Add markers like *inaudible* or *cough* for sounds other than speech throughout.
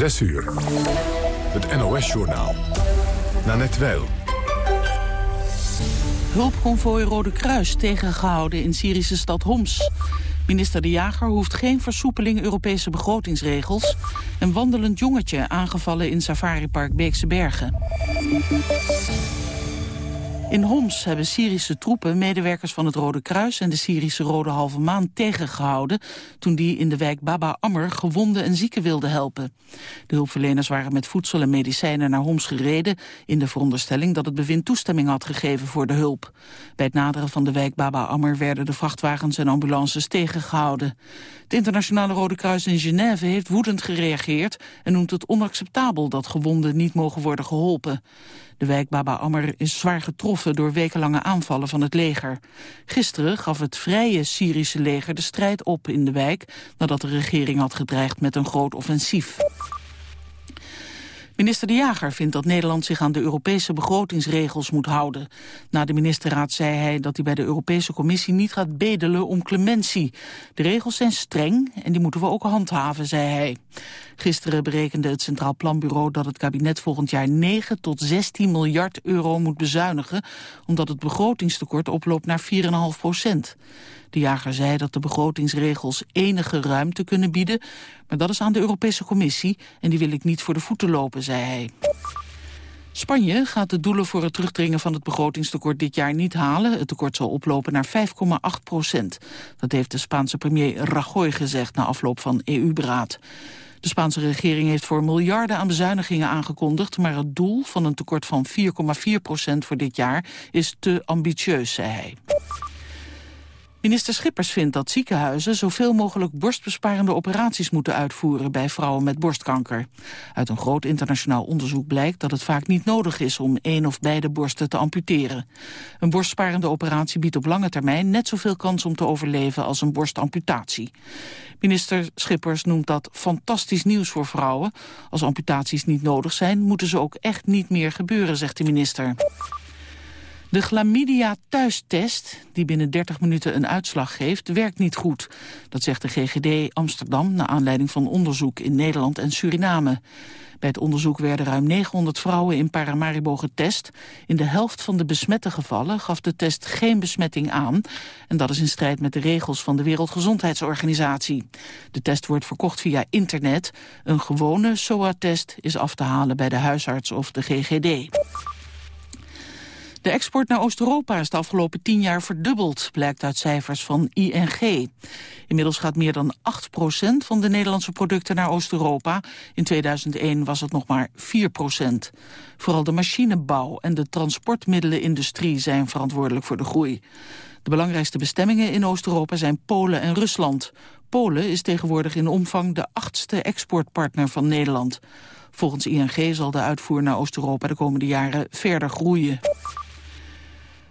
6 uur. Het NOS-journaal. Nanette Weil. Hulpconvooi Rode Kruis tegengehouden in Syrische stad Homs. Minister De Jager hoeft geen versoepeling Europese begrotingsregels. Een wandelend jongetje aangevallen in safaripark Beekse Bergen. In Homs hebben Syrische troepen medewerkers van het Rode Kruis en de Syrische Rode Halve Maan tegengehouden toen die in de wijk Baba Ammer gewonden en zieken wilden helpen. De hulpverleners waren met voedsel en medicijnen naar Homs gereden in de veronderstelling dat het bewind toestemming had gegeven voor de hulp. Bij het naderen van de wijk Baba Ammer werden de vrachtwagens en ambulances tegengehouden. Het Internationale Rode Kruis in Genève heeft woedend gereageerd en noemt het onacceptabel dat gewonden niet mogen worden geholpen. De wijk Baba Ammer is zwaar getroffen door wekenlange aanvallen van het leger. Gisteren gaf het vrije Syrische leger de strijd op in de wijk... nadat de regering had gedreigd met een groot offensief. Minister De Jager vindt dat Nederland zich aan de Europese begrotingsregels moet houden. Na de ministerraad zei hij dat hij bij de Europese Commissie niet gaat bedelen om clementie. De regels zijn streng en die moeten we ook handhaven, zei hij. Gisteren berekende het Centraal Planbureau dat het kabinet volgend jaar 9 tot 16 miljard euro moet bezuinigen, omdat het begrotingstekort oploopt naar 4,5 procent. De jager zei dat de begrotingsregels enige ruimte kunnen bieden, maar dat is aan de Europese Commissie en die wil ik niet voor de voeten lopen, zei hij. Spanje gaat de doelen voor het terugdringen van het begrotingstekort dit jaar niet halen. Het tekort zal oplopen naar 5,8 procent. Dat heeft de Spaanse premier Rajoy gezegd na afloop van EU-beraad. De Spaanse regering heeft voor miljarden aan bezuinigingen aangekondigd... maar het doel van een tekort van 4,4 procent voor dit jaar is te ambitieus, zei hij. Minister Schippers vindt dat ziekenhuizen zoveel mogelijk borstbesparende operaties moeten uitvoeren bij vrouwen met borstkanker. Uit een groot internationaal onderzoek blijkt dat het vaak niet nodig is om één of beide borsten te amputeren. Een borstsparende operatie biedt op lange termijn net zoveel kans om te overleven als een borstamputatie. Minister Schippers noemt dat fantastisch nieuws voor vrouwen. Als amputaties niet nodig zijn, moeten ze ook echt niet meer gebeuren, zegt de minister. De chlamydia thuistest, die binnen 30 minuten een uitslag geeft, werkt niet goed. Dat zegt de GGD Amsterdam na aanleiding van onderzoek in Nederland en Suriname. Bij het onderzoek werden ruim 900 vrouwen in Paramaribo getest. In de helft van de besmette gevallen gaf de test geen besmetting aan. En dat is in strijd met de regels van de Wereldgezondheidsorganisatie. De test wordt verkocht via internet. Een gewone SOA-test is af te halen bij de huisarts of de GGD. De export naar Oost-Europa is de afgelopen tien jaar verdubbeld, blijkt uit cijfers van ING. Inmiddels gaat meer dan 8% van de Nederlandse producten naar Oost-Europa. In 2001 was het nog maar 4% Vooral de machinebouw en de transportmiddelenindustrie zijn verantwoordelijk voor de groei. De belangrijkste bestemmingen in Oost-Europa zijn Polen en Rusland. Polen is tegenwoordig in omvang de achtste exportpartner van Nederland. Volgens ING zal de uitvoer naar Oost-Europa de komende jaren verder groeien.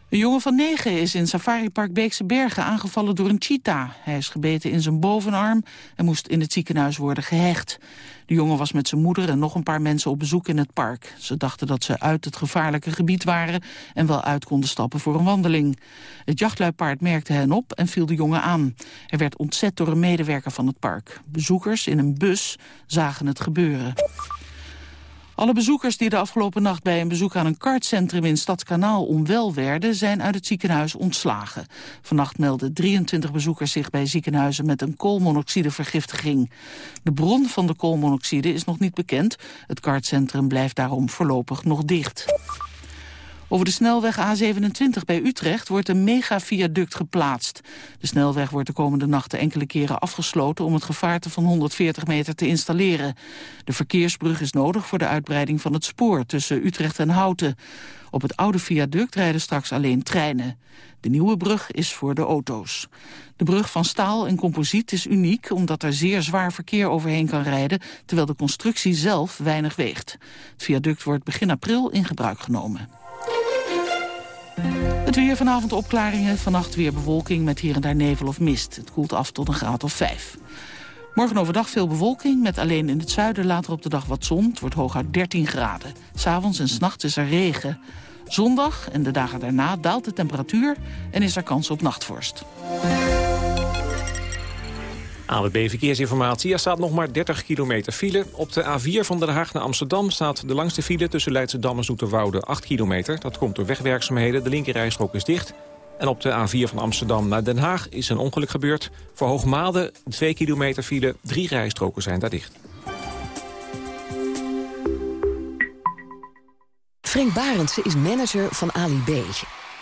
Een jongen van negen is in safaripark Beekse Bergen aangevallen door een cheetah. Hij is gebeten in zijn bovenarm en moest in het ziekenhuis worden gehecht. De jongen was met zijn moeder en nog een paar mensen op bezoek in het park. Ze dachten dat ze uit het gevaarlijke gebied waren en wel uit konden stappen voor een wandeling. Het jachtluipaard merkte hen op en viel de jongen aan. Hij werd ontzet door een medewerker van het park. Bezoekers in een bus zagen het gebeuren. Alle bezoekers die de afgelopen nacht bij een bezoek aan een kartcentrum in Stadskanaal onwel werden, zijn uit het ziekenhuis ontslagen. Vannacht melden 23 bezoekers zich bij ziekenhuizen met een koolmonoxidevergiftiging. De bron van de koolmonoxide is nog niet bekend. Het kartcentrum blijft daarom voorlopig nog dicht. Over de snelweg A27 bij Utrecht wordt een megaviaduct geplaatst. De snelweg wordt de komende nachten enkele keren afgesloten... om het gevaarte van 140 meter te installeren. De verkeersbrug is nodig voor de uitbreiding van het spoor... tussen Utrecht en Houten. Op het oude viaduct rijden straks alleen treinen. De nieuwe brug is voor de auto's. De brug van staal en composiet is uniek omdat er zeer zwaar verkeer overheen kan rijden, terwijl de constructie zelf weinig weegt. Het viaduct wordt begin april in gebruik genomen. Het weer vanavond opklaringen, vannacht weer bewolking met hier en daar nevel of mist. Het koelt af tot een graad of vijf. Morgen overdag veel bewolking, met alleen in het zuiden later op de dag wat zon. Het wordt hooguit 13 graden. S'avonds en s'nachts is er regen. Zondag en de dagen daarna daalt de temperatuur en is er kans op nachtvorst. AWB Verkeersinformatie. Er staat nog maar 30 kilometer file. Op de A4 van Den Haag naar Amsterdam staat de langste file... tussen Leidschendam en Zoeterwoude 8 kilometer. Dat komt door wegwerkzaamheden. De linkerrijstrook is dicht. En op de A4 van Amsterdam naar Den Haag is een ongeluk gebeurd. Voor Hoogmade 2 kilometer file. Drie rijstroken zijn daar dicht. Frank Barendse is manager van Ali B.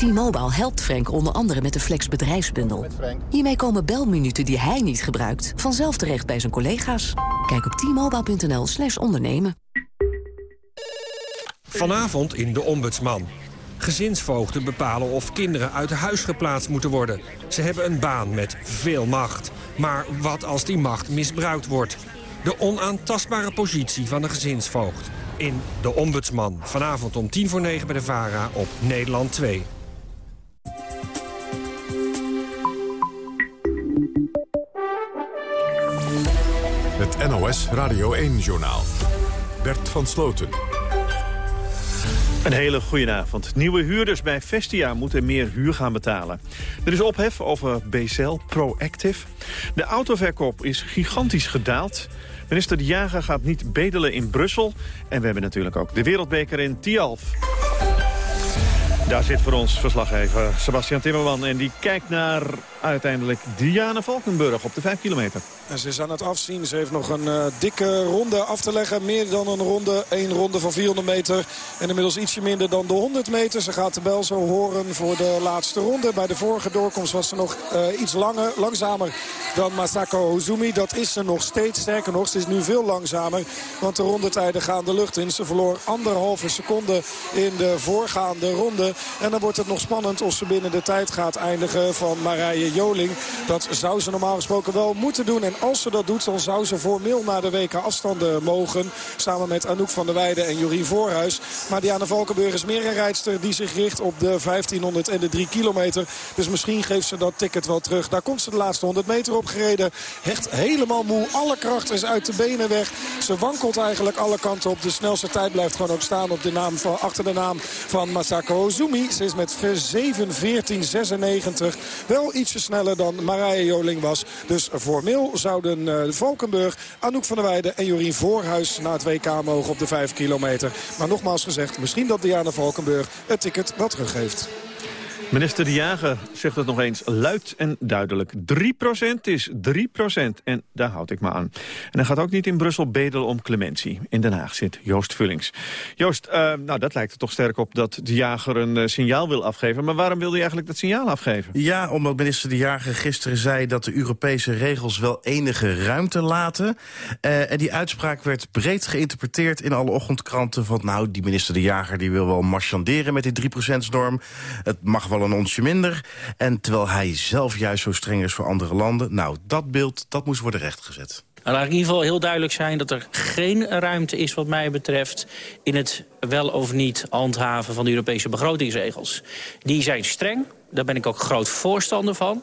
T-Mobile helpt Frank onder andere met de Flex bedrijfsbundel. Hiermee komen belminuten die hij niet gebruikt... vanzelf terecht bij zijn collega's. Kijk op t-mobile.nl slash ondernemen. Vanavond in De Ombudsman. Gezinsvoogden bepalen of kinderen uit huis geplaatst moeten worden. Ze hebben een baan met veel macht. Maar wat als die macht misbruikt wordt? De onaantastbare positie van de gezinsvoogd. In De Ombudsman. Vanavond om tien voor negen bij de VARA op Nederland 2. NOS Radio 1-journaal. Bert van Sloten. Een hele goede avond. Nieuwe huurders bij Vestia moeten meer huur gaan betalen. Er is ophef over BCL Proactive. De autoverkoop is gigantisch gedaald. Minister De Jager gaat niet bedelen in Brussel. En we hebben natuurlijk ook de wereldbeker in Tialf. Daar zit voor ons verslaggever Sebastian Timmerman. En die kijkt naar uiteindelijk Diana Valkenburg op de 5 kilometer. En ze is aan het afzien. Ze heeft nog een uh, dikke ronde af te leggen. Meer dan een ronde. Eén ronde van 400 meter. En inmiddels ietsje minder dan de 100 meter. Ze gaat de bel zo horen voor de laatste ronde. Bij de vorige doorkomst was ze nog uh, iets langer, langzamer dan Masako Ozumi. Dat is ze nog steeds. Sterker nog, ze is nu veel langzamer. Want de rondetijden gaan de lucht in. Ze verloor anderhalve seconde in de voorgaande ronde. En dan wordt het nog spannend of ze binnen de tijd gaat eindigen van Marije Joling. Dat zou ze normaal gesproken wel moeten doen. En als ze dat doet, dan zou ze formeel naar de WK afstanden mogen. Samen met Anouk van der Weijden en Jorien Voorhuis. Maar Diana Valkenburg is meer een rijdster die zich richt op de 1500 en de 3 kilometer. Dus misschien geeft ze dat ticket wel terug. Daar komt ze de laatste 100 meter op gereden. Hecht helemaal moe. Alle kracht is uit de benen weg. Ze wankelt eigenlijk alle kanten op. De snelste tijd blijft gewoon ook staan op de naam van, achter de naam van Masako Ozumi. Ze is met 7.14.96 wel ietsje sneller dan Marije Joling was. Dus formeel zouden uh, Valkenburg, Anouk van der Weijden en Jorien Voorhuis naar het WK mogen op de 5 kilometer. Maar nogmaals gezegd, misschien dat Diana Valkenburg het ticket wat teruggeeft. Minister De Jager zegt het nog eens luid en duidelijk. 3% is 3% en daar houd ik me aan. En hij gaat ook niet in Brussel bedelen om clementie. In Den Haag zit Joost Vullings. Joost, uh, nou dat lijkt er toch sterk op dat De Jager een uh, signaal wil afgeven. Maar waarom wil hij eigenlijk dat signaal afgeven? Ja, omdat minister De Jager gisteren zei dat de Europese regels wel enige ruimte laten. Uh, en die uitspraak werd breed geïnterpreteerd in alle ochtendkranten. Van nou, die minister De Jager die wil wel marchanderen met die 3%-norm. Het mag wel een onsje minder. En terwijl hij zelf juist zo streng is voor andere landen. Nou, dat beeld, dat moest worden rechtgezet. Nou, laat ik in ieder geval heel duidelijk zijn dat er geen ruimte is wat mij betreft... in het wel of niet handhaven van de Europese begrotingsregels. Die zijn streng, daar ben ik ook groot voorstander van.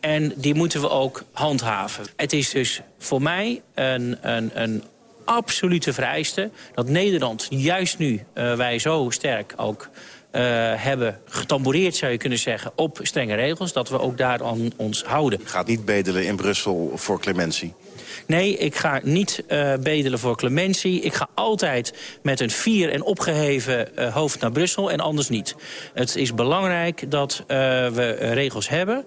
En die moeten we ook handhaven. Het is dus voor mij een, een, een absolute vereiste dat Nederland juist nu uh, wij zo sterk ook uh, hebben getamboureerd, zou je kunnen zeggen, op strenge regels. Dat we ook daar aan ons houden. Gaat niet bedelen in Brussel voor clementie? Nee, ik ga niet uh, bedelen voor clementie. Ik ga altijd met een fier en opgeheven uh, hoofd naar Brussel en anders niet. Het is belangrijk dat uh, we regels hebben.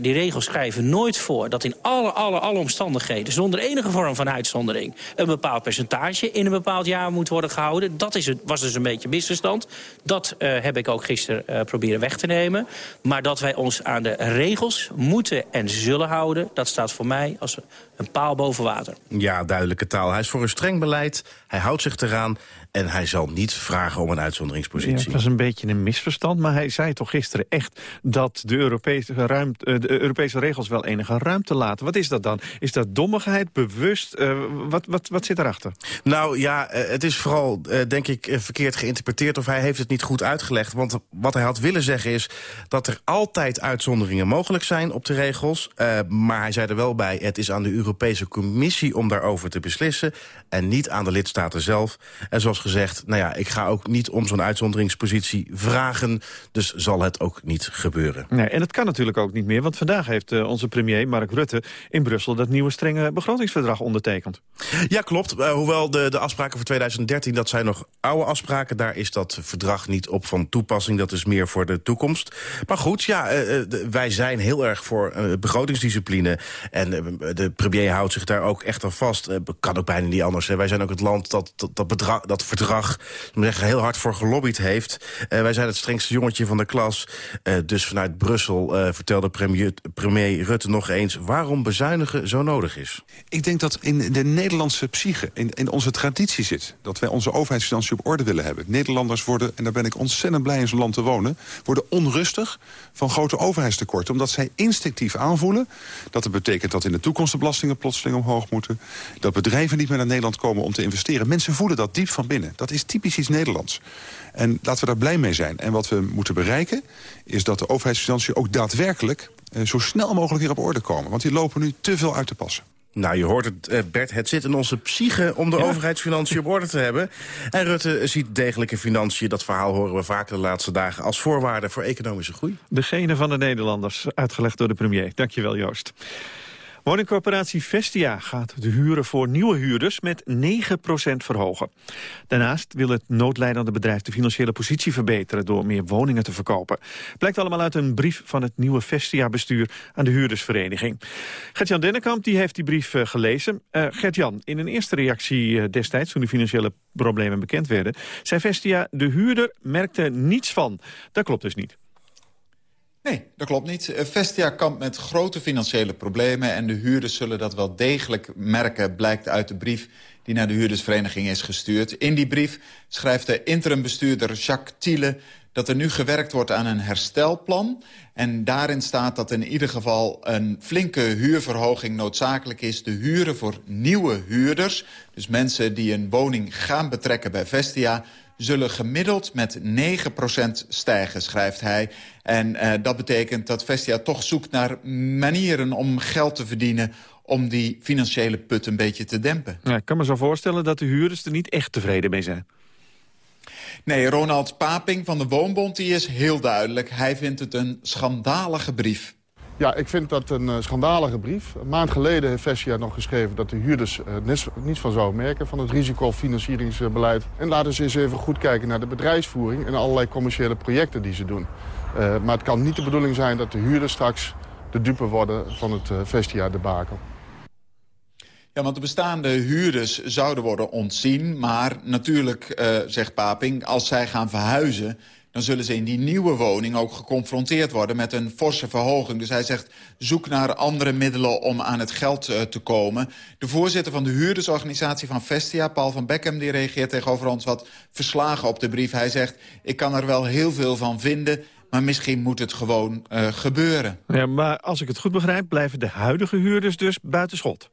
die regels schrijven nooit voor dat in alle, alle, alle omstandigheden... zonder enige vorm van uitzondering... een bepaald percentage in een bepaald jaar moet worden gehouden. Dat is het, was dus een beetje misverstand. Dat heb ik ook gisteren proberen weg te nemen. Maar dat wij ons aan de regels moeten en zullen houden... dat staat voor mij als een paal boven water. Ja, duidelijke taal. Hij is voor een streng beleid, hij houdt zich eraan... en hij zal niet vragen om een uitzonderingspositie. Ja, het was een beetje een misverstand, maar hij zei toch gisteren echt... dat de Europese, ruimte, eh, de Europese regels wel enige ruimte laten. Wat is dat dan? Is dat dommigheid, bewust? Uh, wat, wat, wat zit erachter? Nou ja, eh, het is vooral, denk ik, verkeerd geïnterpreteerd... of hij heeft het niet goed uitgelegd. Want wat hij had willen zeggen is dat er altijd uitzonderingen mogelijk zijn op de regels. maar hij zei er wel bij, het is aan de Europese Europese Commissie om daarover te beslissen... en niet aan de lidstaten zelf. En zoals gezegd, nou ja, ik ga ook niet om zo'n uitzonderingspositie vragen... dus zal het ook niet gebeuren. Nee, en het kan natuurlijk ook niet meer, want vandaag heeft uh, onze premier Mark Rutte... in Brussel dat nieuwe strenge begrotingsverdrag ondertekend. Ja, klopt. Uh, hoewel de, de afspraken voor 2013, dat zijn nog oude afspraken... daar is dat verdrag niet op van toepassing, dat is meer voor de toekomst. Maar goed, ja, uh, wij zijn heel erg voor begrotingsdiscipline... en de premier houdt zich daar ook echt aan vast. Uh, kan ook bijna niet anders. Hè. Wij zijn ook het land dat dat, dat, bedrag, dat verdrag zeggen, heel hard voor gelobbyd heeft. Uh, wij zijn het strengste jongetje van de klas. Uh, dus vanuit Brussel vertelde premier, premier Rutte nog eens... waarom bezuinigen zo nodig is. Ik denk dat in de Nederlandse psyche, in, in onze traditie zit... dat wij onze overheidsfinanciën op orde willen hebben. Nederlanders worden, en daar ben ik ontzettend blij in zo'n land te wonen... worden onrustig van grote overheidstekorten. Omdat zij instinctief aanvoelen dat het betekent dat in de toekomst de belasting plotseling omhoog moeten. Dat bedrijven niet meer naar Nederland komen om te investeren. Mensen voelen dat diep van binnen. Dat is typisch iets Nederlands. En laten we daar blij mee zijn. En wat we moeten bereiken is dat de overheidsfinanciën ook daadwerkelijk... Eh, zo snel mogelijk weer op orde komen. Want die lopen nu te veel uit te passen. Nou, je hoort het, eh, Bert, het zit in onze psyche om de overheidsfinanciën op orde te hebben. En Rutte ziet degelijke financiën, dat verhaal horen we vaker de laatste dagen... als voorwaarde voor economische groei. Degene van de Nederlanders, uitgelegd door de premier. Dankjewel, Joost. Woningcorporatie Vestia gaat de huren voor nieuwe huurders met 9% verhogen. Daarnaast wil het noodlijdende bedrijf de financiële positie verbeteren door meer woningen te verkopen. Blijkt allemaal uit een brief van het nieuwe Vestia-bestuur aan de huurdersvereniging. Gert-Jan Dennekamp die heeft die brief uh, gelezen. Uh, Gert-Jan, in een eerste reactie uh, destijds toen de financiële problemen bekend werden, zei Vestia de huurder merkte niets van. Dat klopt dus niet. Nee, dat klopt niet. Eh, Vestia kampt met grote financiële problemen... en de huurders zullen dat wel degelijk merken... blijkt uit de brief die naar de huurdersvereniging is gestuurd. In die brief schrijft de interimbestuurder Jacques Thiele... dat er nu gewerkt wordt aan een herstelplan. En daarin staat dat in ieder geval een flinke huurverhoging noodzakelijk is. De huren voor nieuwe huurders, dus mensen die een woning gaan betrekken bij Vestia zullen gemiddeld met 9% stijgen, schrijft hij. En uh, dat betekent dat Vestia toch zoekt naar manieren om geld te verdienen om die financiële put een beetje te dempen. Ja, ik kan me zo voorstellen dat de huurders er niet echt tevreden mee zijn. Nee, Ronald Paping van de Woonbond die is heel duidelijk. Hij vindt het een schandalige brief. Ja, ik vind dat een uh, schandalige brief. Een maand geleden heeft Vestia nog geschreven dat de huurders uh, niets, niets, van zouden merken van het risicofinancieringsbeleid. En laten ze eens even goed kijken naar de bedrijfsvoering en allerlei commerciële projecten die ze doen. Uh, maar het kan niet de bedoeling zijn dat de huurders straks de dupe worden van het Vestia-debakel. Ja, want de bestaande huurders zouden worden ontzien. Maar natuurlijk, zegt Paping, als zij gaan verhuizen dan zullen ze in die nieuwe woning ook geconfronteerd worden met een forse verhoging. Dus hij zegt, zoek naar andere middelen om aan het geld uh, te komen. De voorzitter van de huurdersorganisatie van Vestia, Paul van Beckham... die reageert tegenover ons wat verslagen op de brief. Hij zegt, ik kan er wel heel veel van vinden... Maar misschien moet het gewoon uh, gebeuren. Ja, maar als ik het goed begrijp, blijven de huidige huurders dus buiten schot.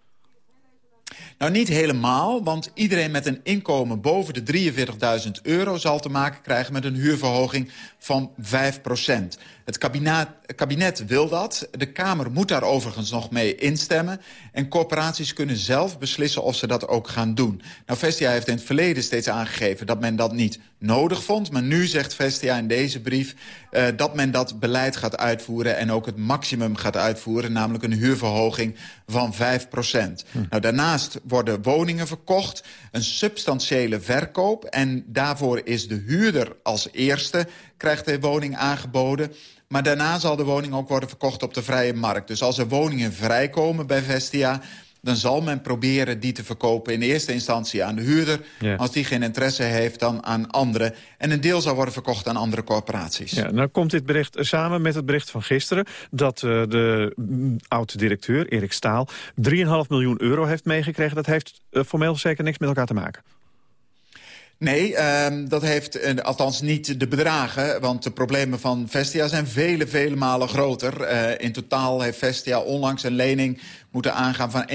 Nou, niet helemaal, want iedereen met een inkomen boven de 43.000 euro... zal te maken krijgen met een huurverhoging van 5 Het kabinet, kabinet wil dat. De Kamer moet daar overigens nog mee instemmen. En corporaties kunnen zelf beslissen of ze dat ook gaan doen. Nou, Vestia heeft in het verleden steeds aangegeven dat men dat niet nodig vond. Maar nu zegt Vestia in deze brief uh, dat men dat beleid gaat uitvoeren... en ook het maximum gaat uitvoeren, namelijk een huurverhoging van 5 procent. Hm. Nou, daarnaast worden woningen verkocht, een substantiële verkoop... en daarvoor is de huurder als eerste, krijgt de woning aangeboden... Maar daarna zal de woning ook worden verkocht op de vrije markt. Dus als er woningen vrijkomen bij Vestia dan zal men proberen die te verkopen in eerste instantie aan de huurder. Ja. Als die geen interesse heeft, dan aan anderen. En een deel zal worden verkocht aan andere corporaties. Ja, nou komt dit bericht samen met het bericht van gisteren... dat uh, de mm, oud-directeur, Erik Staal, 3,5 miljoen euro heeft meegekregen. Dat heeft uh, formeel zeker niks met elkaar te maken. Nee, uh, dat heeft uh, althans niet de bedragen. Want de problemen van Vestia zijn vele, vele malen groter. Uh, in totaal heeft Vestia onlangs een lening moeten aangaan van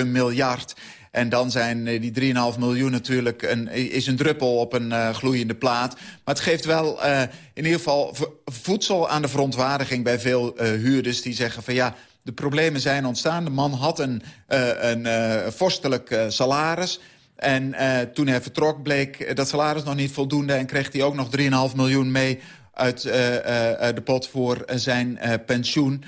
1,7 miljard. En dan zijn uh, die 3,5 miljoen natuurlijk een, is een druppel op een gloeiende plaat. Maar het geeft wel in ieder geval voedsel aan de verontwaardiging bij veel huurders... die zeggen van ja, de problemen zijn ontstaan. De man had een, een vorstelijk salaris... En uh, toen hij vertrok bleek dat salaris nog niet voldoende... en kreeg hij ook nog 3,5 miljoen mee uit uh, uh, de pot voor zijn pensioen.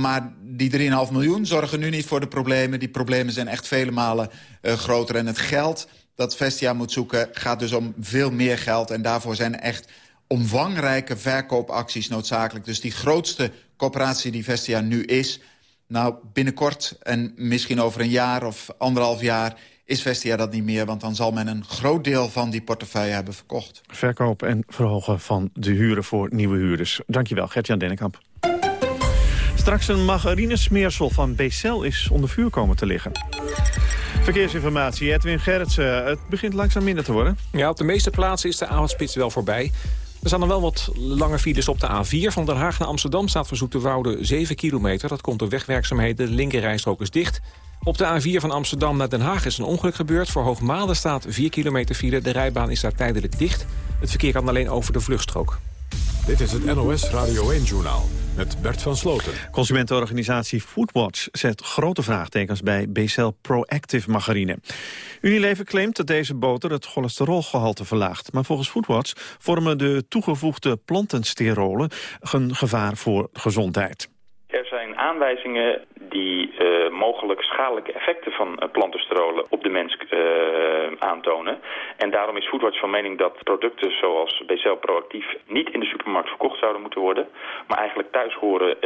Maar die 3,5 miljoen zorgen nu niet voor de problemen. Die problemen zijn echt vele malen groter. En het geld dat Vestia moet zoeken gaat dus om veel meer geld. En daarvoor zijn echt omvangrijke verkoopacties noodzakelijk. Dus die grootste coöperatie die Vestia nu is... nou, binnenkort en misschien over een jaar of anderhalf jaar is Vestia dat niet meer... want dan zal men een groot deel van die portefeuille hebben verkocht. Verkoop en verhogen van de huren voor nieuwe huurders. Dankjewel, Gert-Jan Dennekamp. Straks een margarinesmeersel van Becel is onder vuur komen te liggen. Verkeersinformatie, Edwin Gerritsen. Het begint langzaam minder te worden. Ja, op de meeste plaatsen is de avondspits wel voorbij. Er staan er wel wat lange files op de A4. Van Den Haag naar Amsterdam staat voor Zoeterwoude 7 kilometer. Dat komt door wegwerkzaamheden. De linkerrijstrook is dicht. Op de A4 van Amsterdam naar Den Haag is een ongeluk gebeurd. Voor Hoogmade staat 4 kilometer file. De rijbaan is daar tijdelijk dicht. Het verkeer kan alleen over de vluchtstrook. Dit is het NOS Radio 1-journaal met Bert van Sloten. Consumentenorganisatie Foodwatch zet grote vraagtekens bij Becel Proactive margarine. Unilever claimt dat deze boter het cholesterolgehalte verlaagt. Maar volgens Foodwatch vormen de toegevoegde plantensterolen een gevaar voor gezondheid. Er zijn aanwijzingen die uh, mogelijk schadelijke effecten van uh, plantensterolen op de mens uh, aantonen. En daarom is Foodwatch van mening dat producten zoals BCL Proactief niet in de supermarkt verkocht zouden moeten worden, maar eigenlijk thuis horen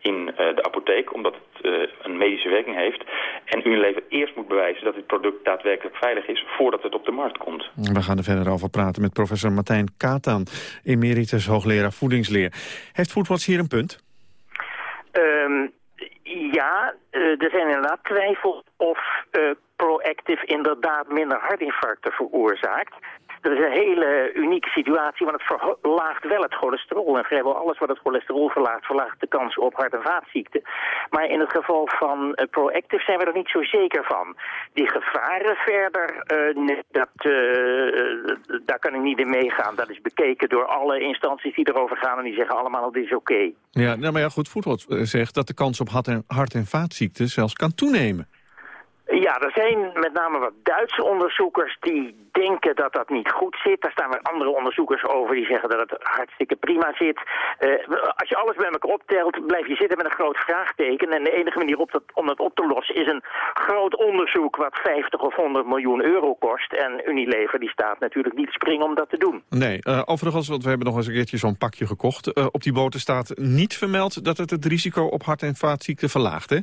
in de apotheek, omdat het een medische werking heeft. En Unilever eerst moet bewijzen dat dit product daadwerkelijk veilig is voordat het op de markt komt. We gaan er verder over praten met professor Martijn Katan, emeritus hoogleraar voedingsleer. Heeft Foodwatch hier een punt? Um, ja, uh, er zijn inderdaad twijfels of uh, Proactive inderdaad minder hartinfarcten veroorzaakt. Dat is een hele unieke situatie, want het verlaagt wel het cholesterol. En vrijwel alles wat het cholesterol verlaagt, verlaagt de kans op hart- en vaatziekten. Maar in het geval van uh, Proactive zijn we er niet zo zeker van. Die gevaren verder, nee, dat, uh, daar kan ik niet in meegaan. Dat is bekeken door alle instanties die erover gaan en die zeggen allemaal dat is oké. Ja, nou, maar ja, goed, Voetbal zegt dat de kans op hart en vaatziekten zelfs kan toenemen. Ja, er zijn met name wat Duitse onderzoekers die denken dat dat niet goed zit. Daar staan weer andere onderzoekers over die zeggen dat het hartstikke prima zit. Uh, als je alles bij elkaar optelt, blijf je zitten met een groot vraagteken. En de enige manier op dat, om dat op te lossen is een groot onderzoek wat 50 of 100 miljoen euro kost. En Unilever die staat natuurlijk niet springen om dat te doen. Nee, uh, overigens, want we hebben nog eens een keertje zo'n pakje gekocht. Uh, op die boter staat niet vermeld dat het het risico op hart- en vaatziekten verlaagt, hè?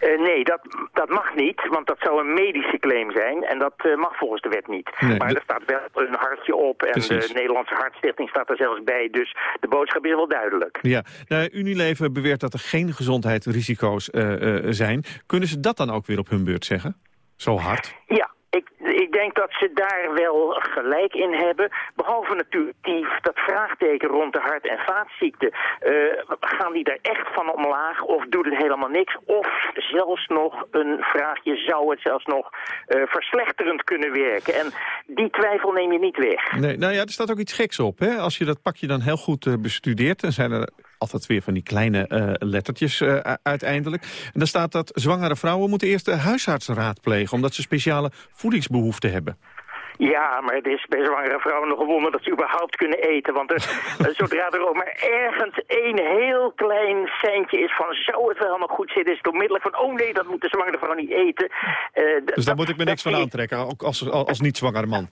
Uh, nee, dat, dat mag niet, want dat zou een medische claim zijn. En dat uh, mag volgens de wet niet. Nee, maar er staat wel een hartje op en Precies. de Nederlandse Hartstichting staat er zelfs bij. Dus de boodschap is wel duidelijk. Ja, nou, Unilever beweert dat er geen gezondheidsrisico's uh, zijn. Kunnen ze dat dan ook weer op hun beurt zeggen? Zo hard? Ja, denk dat ze daar wel gelijk in hebben. Behalve natuurlijk dat vraagteken rond de hart- en vaatziekten. Uh, gaan die er echt van omlaag of doet het helemaal niks? Of zelfs nog een vraagje, zou het zelfs nog uh, verslechterend kunnen werken? En die twijfel neem je niet weg. Nee, nou ja, er staat ook iets geks op. Hè? Als je dat pakje dan heel goed uh, bestudeert... dan zijn er altijd weer van die kleine uh, lettertjes uh, uiteindelijk. En dan staat dat zwangere vrouwen moeten eerst de huisarts raadplegen... omdat ze speciale voedingsbehoeften hebben. Ja, maar het is bij zwangere vrouwen nog een wonder dat ze überhaupt kunnen eten. Want er, *laughs* zodra er ook maar ergens één heel klein centje is van... zou het wel helemaal goed zitten, is het onmiddellijk van... oh nee, dat moet de zwangere vrouw niet eten. Uh, dus daar moet ik me niks van aantrekken, ook als, als niet zwangere *laughs*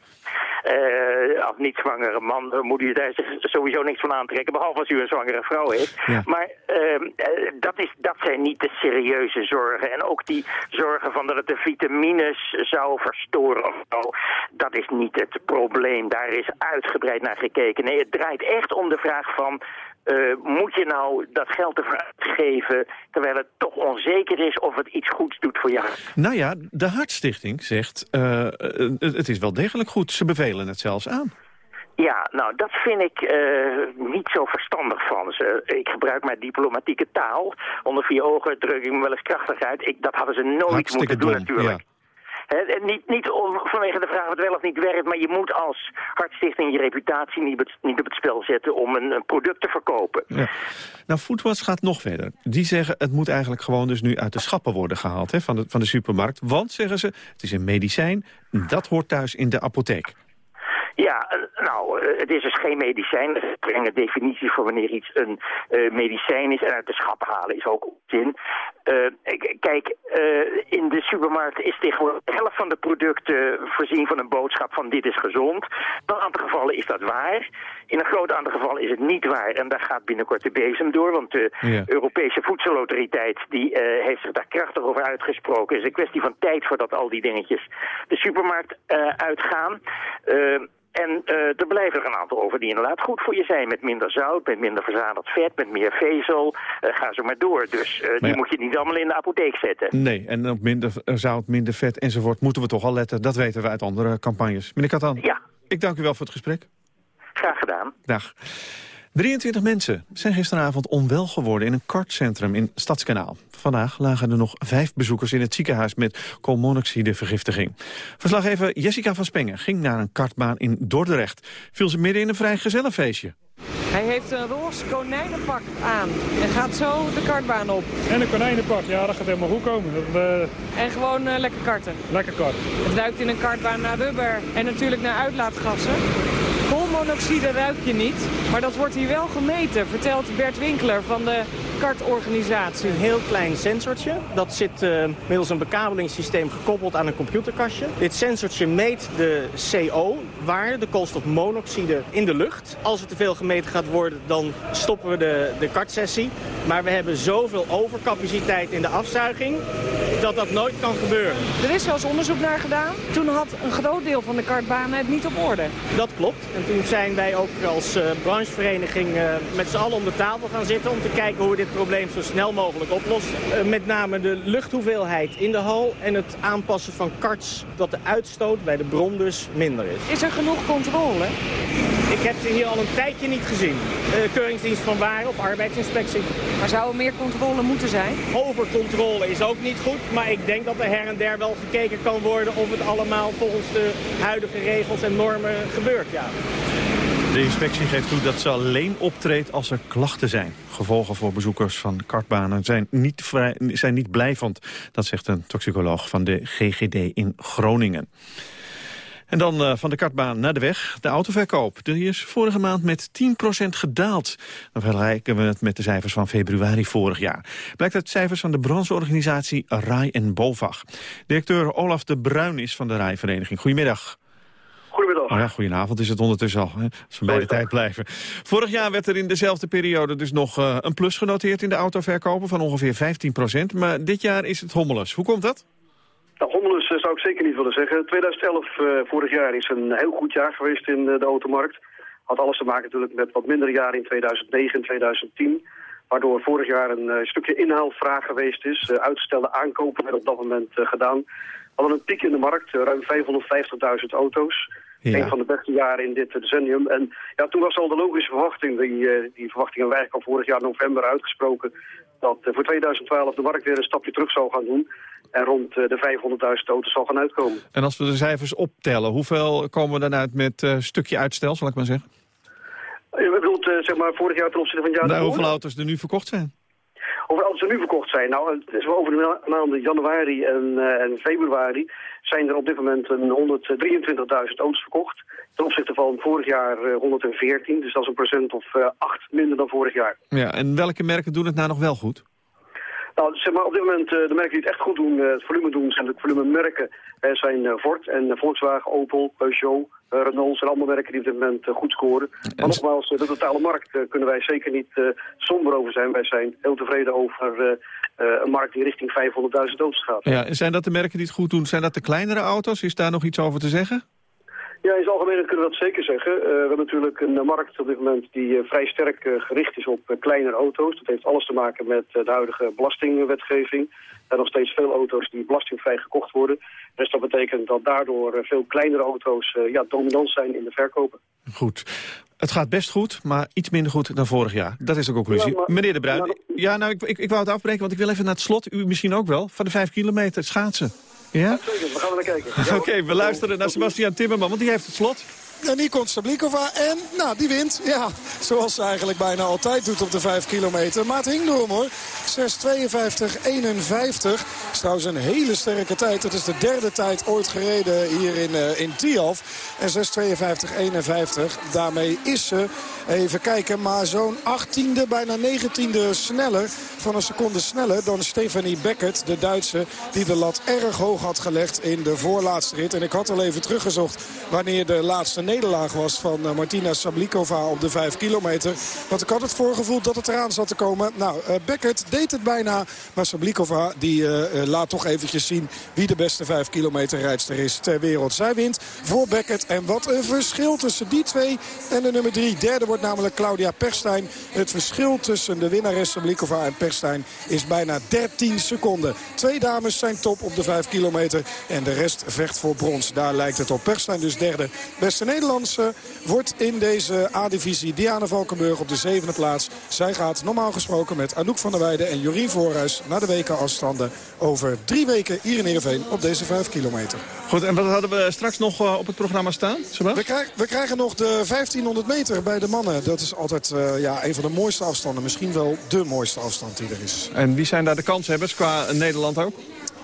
man. Eh, als niet-zwangere man moet u daar sowieso niks van aantrekken, behalve als u een zwangere vrouw heeft. Maar ehm, eh, dat, is, dat zijn niet de serieuze zorgen. En ook die zorgen van dat het de vitamines zou verstoren of zo, dat is niet het probleem. Daar is uitgebreid naar gekeken. Nee, het draait echt om de vraag van uh, moet je nou dat geld ervoor uitgeven... terwijl het toch onzeker is of het iets goeds doet voor je hart? Nou ja, de Hartstichting zegt... Uh, het is wel degelijk goed. Ze bevelen het zelfs aan. Ja, nou, dat vind ik uh, niet zo verstandig van ze. Ik gebruik maar diplomatieke taal. Onder vier ogen druk ik me wel eens krachtig uit. Ik, dat hadden ze nooit Hartstikke moeten doen dom, natuurlijk. He, niet, niet om, vanwege de vraag of het wel of niet werkt, maar je moet als hartstichting je reputatie niet, op het- spel zetten om een, product te verkopen. Ja. Nou, Foodwatch gaat nog verder. Die zeggen het moet eigenlijk gewoon dus nu uit de schappen worden gehaald van, van de supermarkt. Want, zeggen ze, het is een medicijn, dat hoort thuis in de apotheek. Ja, eh, nou, eh, het is dus geen medicijn. Is een strenge definitie voor wanneer iets een eh, medicijn is. En uit de schap halen is ook zin. Kijk, in de supermarkt is tegenwoordig de helft van de producten voorzien van een boodschap van dit is gezond. In een aantal gevallen is dat waar. In een groot aantal gevallen is het niet waar. En daar gaat binnenkort de bezem door. Want de Ja. Europese Voedselautoriteit die, heeft zich daar krachtig over uitgesproken. Het is een kwestie van tijd voordat al die dingetjes de supermarkt uitgaan. En eh, er blijven er een aantal over die inderdaad goed voor je zijn. Met minder zout, met minder verzadigd vet, met meer vezel. Eh, ga zo maar door. Dus eh, die ja. moet je niet allemaal in de apotheek zetten. Nee, en op minder zout, minder vet enzovoort moeten we toch al letten. Dat weten we uit andere campagnes. Meneer Katan, ja. ik dank u wel voor het gesprek. Graag gedaan. Dag. 23 mensen zijn gisteravond onwel geworden in een kartcentrum in Stadskanaal. Vandaag lagen er nog vijf bezoekers in het ziekenhuis met koolmonoxidevergiftiging. Verslaggever Jessica van Spengen ging naar een kartbaan in Dordrecht. Viel ze midden in een vrij gezellig feestje. Hij heeft een roze konijnenpak aan en gaat zo de kartbaan op. En een konijnenpak, ja, dat gaat helemaal goed komen. Dat, eh, En gewoon eh, lekker karten. lekker kort. Het ruikt in een kartbaan naar rubber en natuurlijk naar uitlaatgassen. Koolmonoxide ruik je niet, maar dat wordt hier wel gemeten, vertelt Bert Winkler van de kartorganisatie. Een heel klein sensortje. Dat zit eh, middels een bekabelingssysteem gekoppeld aan een computerkastje. Dit sensortje meet de CO-waarde, de koolstofmonoxide in de lucht. Als er te veel gemeten gaat worden, dan stoppen we de, de kartsessie. Maar we hebben zoveel overcapaciteit in de afzuiging dat dat nooit kan gebeuren. Er is zelfs onderzoek naar gedaan. Toen had een groot deel van de kartbanen het niet op orde. Dat klopt. En toen zijn wij ook als eh, branchevereniging eh, met z'n allen om de tafel gaan zitten... om te kijken hoe we dit probleem zo snel mogelijk oplossen. Eh, met name de luchthoeveelheid in de hal en het aanpassen van karts... dat de uitstoot bij de bron dus minder is. Is er genoeg controle? Ik heb ze hier al een tijdje niet gezien. Keuringsdienst van Waren of arbeidsinspectie. Maar zou er meer controle moeten zijn? Overcontrole is ook niet goed, maar ik denk dat er her en der wel gekeken kan worden... of het allemaal volgens de huidige regels en normen gebeurt, ja. De inspectie geeft toe dat ze alleen optreedt als er klachten zijn. Gevolgen voor bezoekers van kartbanen zijn niet, zijn niet blijvend. Dat zegt een toxicoloog van de GGD in Groningen. En dan eh, van de kartbaan naar de weg. De autoverkoop. Die is vorige maand met 10% gedaald. Dan vergelijken we het met de cijfers van februari vorig jaar. Blijkt uit cijfers van de brancheorganisatie RAI en BOVAG. Directeur Olaf de Bruin is van de RAI-vereniging. Goedemiddag. Goedemiddag. Oh ja, goedenavond is het ondertussen al, hè, als we bij de tijd blijven. Vorig jaar werd er in dezelfde periode dus nog eh, een plus genoteerd in de autoverkopen van ongeveer 15% Maar dit jaar is het hommeles. Hoe komt dat? Nou, Hommelus eh, zou ik zeker niet willen zeggen. 2011, eh, vorig jaar, is een heel goed jaar geweest in de automarkt. Had alles te maken natuurlijk met wat mindere jaren in 2009 en 2010. Waardoor vorig jaar een stukje inhaalvraag geweest is. Uitgestelde aankopen werden op dat moment gedaan. We hadden een piek in de markt, ruim 550.000 auto's. Ja. Een van de beste jaren in dit decennium. En ja, toen was al de logische verwachting, die, eh, die verwachting hebben we eigenlijk al vorig jaar november uitgesproken, dat eh, voor 2012 de markt weer een stapje terug zou gaan doen. En rond eh, de 500.000 auto's zal gaan uitkomen. En als we de cijfers optellen, hoeveel komen we dan uit met eh stukje uitstel, zal ik maar zeggen? Je bedoelt zeg maar vorig jaar ten opzichte van het jaar Nou, hoeveel auto's er nu verkocht zijn? Hoeveel auto's er nu verkocht zijn? Nou, het is over de ma- maanden januari en, eh, en februari zijn er op dit moment een 123.000 auto's verkocht. Ten opzichte van vorig jaar eh, 114, dus dat is een procent of eh 8 minder dan vorig jaar. Ja, en welke merken doen het nou nog wel goed? Nou, zeg maar, op dit moment eh, de merken die het echt goed doen, eh, het volume doen, zijn de volumemerken. Er zijn eh, Ford en eh, Volkswagen, Opel, Peugeot, Renaults en andere merken die op dit moment goed scoren. Maar nogmaals, de totale markt kunnen wij zeker niet somber over zijn. Wij zijn heel tevreden over een markt die richting 500.000 auto's gaat. Ja, zijn dat de merken die het goed doen? Zijn dat de kleinere auto's? Is daar nog iets over te zeggen? Ja, in het algemeen kunnen we dat zeker zeggen. Uh, we hebben natuurlijk een markt op dit moment die uh, vrij sterk uh, gericht is op kleinere auto's. Dat heeft alles te maken met de huidige belastingwetgeving. Er zijn nog steeds veel auto's die belastingvrij gekocht worden. Dus dat betekent dat daardoor veel kleinere auto's ja, dominant zijn in de verkopen. Goed. Het gaat best goed, maar iets minder goed dan vorig jaar. Dat is de conclusie. Ja, Meneer De Bruin, nou, ja, nou, ik, ik, ik wou het afbreken, want ik wil even naar het slot. U misschien ook wel, van de vijf kilometer schaatsen. Ja? Zeker, we gaan naar kijken. Oké, okay, we luisteren naar Sebastian Timmerman, want die heeft het slot. En hier komt Sablikova en nou, die wint. Ja, zoals ze eigenlijk bijna altijd doet op de 5 kilometer. Maar het hing door hoor. 6.52, 51. is een hele sterke tijd. Dat is de derde tijd ooit gereden hier in, uh, in Tialf. En 6.52, 51. Daarmee is ze, even kijken, maar zo'n 18e, bijna 19e sneller. Van een seconde sneller dan Stephanie Beckert, de Duitse. Die de lat erg hoog had gelegd in de voorlaatste rit. En ik had al even teruggezocht wanneer de laatste nederlaag was van uh, Martina Sablikova op de 5 kilometer. Want ik had het voorgevoel dat het eraan zat te komen. Nou, uh, Beckert deed het bijna. Maar Sablikova die uh, laat toch eventjes zien wie de beste 5 kilometer rijdster is ter wereld. Zij wint voor Beckert. En wat een verschil tussen die twee en de nummer 3. Derde wordt namelijk Claudia Perstijn. Het verschil tussen de winnares Sablikova en Perstijn is bijna 13 seconden. Twee dames zijn top op de 5 kilometer. En de rest vecht voor brons. Daar lijkt het op. Perstijn dus derde. Beste Nederland Nederlandse wordt in deze A-divisie Diana Valkenburg op de zevende plaats. Zij gaat normaal gesproken met Anouk van der Weijden en Jorien Voorhuis naar de weken afstanden over drie weken hier in Ereveen op deze vijf kilometer. Goed, en wat hadden we straks nog uh, op het programma staan? We, krijg, we, krijgen nog de 1500 meter bij de mannen. Dat is altijd uh, ja, een van de mooiste afstanden. Misschien wel de mooiste afstand die er is. En wie zijn daar de kanshebbers qua Nederland ook?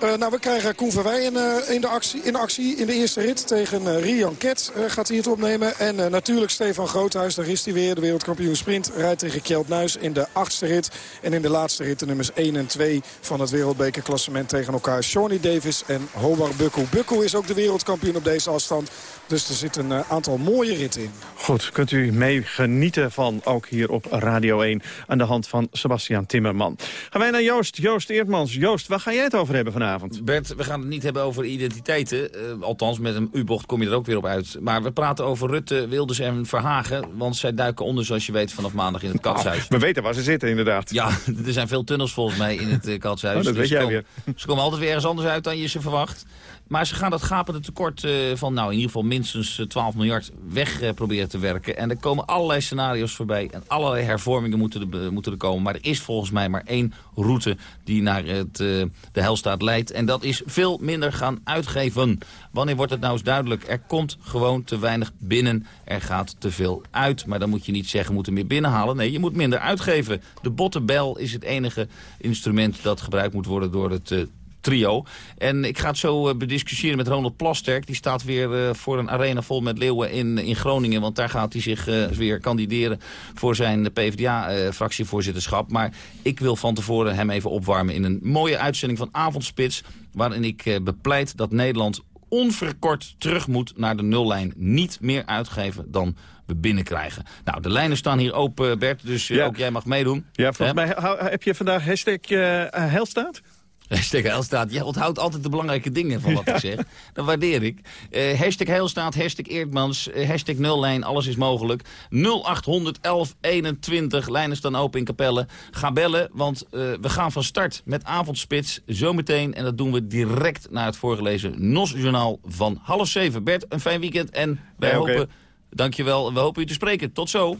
Uh, nou, we krijgen Koen Verwij in, uh, in, de actie, in actie in de eerste rit tegen uh, Rian Ket gaat hij het opnemen. En natuurlijk Stefan Groothuis, daar is hij weer. De wereldkampioen sprint rijdt tegen Kjeld Nuis in de achtste rit. En in de laatste rit de nummers 1 en 2 van het wereldbekerklassement tegen elkaar. Shawnee Davis en Howard Bukkel. Bukkel is ook de wereldkampioen op deze afstand. Dus er zit een aantal mooie ritten in. Goed, kunt u mee genieten van ook hier op Radio 1 aan de hand van Sebastian Timmerman. Gaan wij naar Joost, Joost Eertmans. Joost, waar ga jij het over hebben vanavond? Bert, we gaan het niet hebben over identiteiten. Uh, althans, met een U-bocht kom je er ook weer op uit. Maar we praten over Rutte, Wilders en Verhagen. Want zij duiken onder, zoals je weet, vanaf maandag in het katshuis. we weten waar ze zitten, inderdaad. Ja, *laughs* er zijn veel tunnels volgens mij in het uh, katshuis. *laughs* Oh, dat dus weet jij weer. Ze komen altijd weer ergens anders uit dan je ze verwacht. Maar ze gaan dat gapende tekort uh, van nou, in ieder geval minstens 12 miljard weg uh, proberen te werken. En er komen allerlei scenario's voorbij. En allerlei hervormingen moeten er, moeten er komen. Maar er is volgens mij maar één route die naar het, de helstaat leidt. En dat is veel minder gaan uitgeven. Wanneer wordt het nou eens duidelijk? Er komt gewoon te weinig binnen. Er gaat te veel uit. Maar dan moet je niet zeggen, we moeten meer binnenhalen. Nee, je moet minder uitgeven. De bottenbel is het enige instrument dat gebruikt moet worden door het trio. En ik ga het zo uh, bediscussiëren met Ronald Plasterk. Die staat weer uh, voor een arena vol met leeuwen in, in Groningen. Want daar gaat hij zich uh, weer kandideren voor zijn PvdA-fractievoorzitterschap. maar ik wil van tevoren hem even opwarmen in een mooie uitzending van Avondspits. Waarin ik bepleit dat Nederland onverkort terug moet naar de nullijn. Niet meer uitgeven dan we binnenkrijgen. Nou, de lijnen staan hier open, Bert, dus ja. ook jij mag meedoen. Ja, volgens mij heb je vandaag hashtag uh, Helstaat? *laughs* Hashtag Heilstaat. Je onthoudt altijd de belangrijke dingen van wat ik zeg. Dat waardeer ik. Uh, hashtag Heilstaat, hashtag Eerdmans, uh, hashtag nullijn, alles is mogelijk. 0800 1121, lijnen staan open in Capelle. Ga bellen, want uh, we gaan van start met avondspits zometeen. En dat doen we direct na het voorgelezen NOS-journaal van half zeven. Bert, een fijn weekend en wij ja, okay. hopen... Dankjewel, we hopen u te spreken. Tot zo.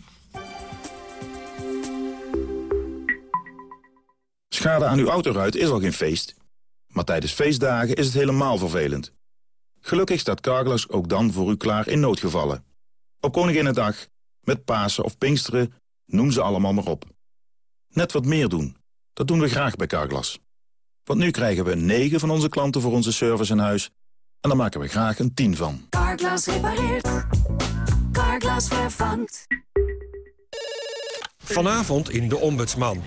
Schade aan uw autoruit is al geen feest. Maar tijdens feestdagen is het helemaal vervelend. Gelukkig staat Carglass ook dan voor u klaar in noodgevallen. Op Koninginnedag, met Pasen of Pinksteren, noem ze allemaal maar op. Net wat meer doen, dat doen we graag bij Carglass. Want nu krijgen we 9 van onze klanten voor onze service in huis... en daar maken we graag een 10 van. Carglass repareert. Carglass vervangt. Vanavond in De Ombudsman.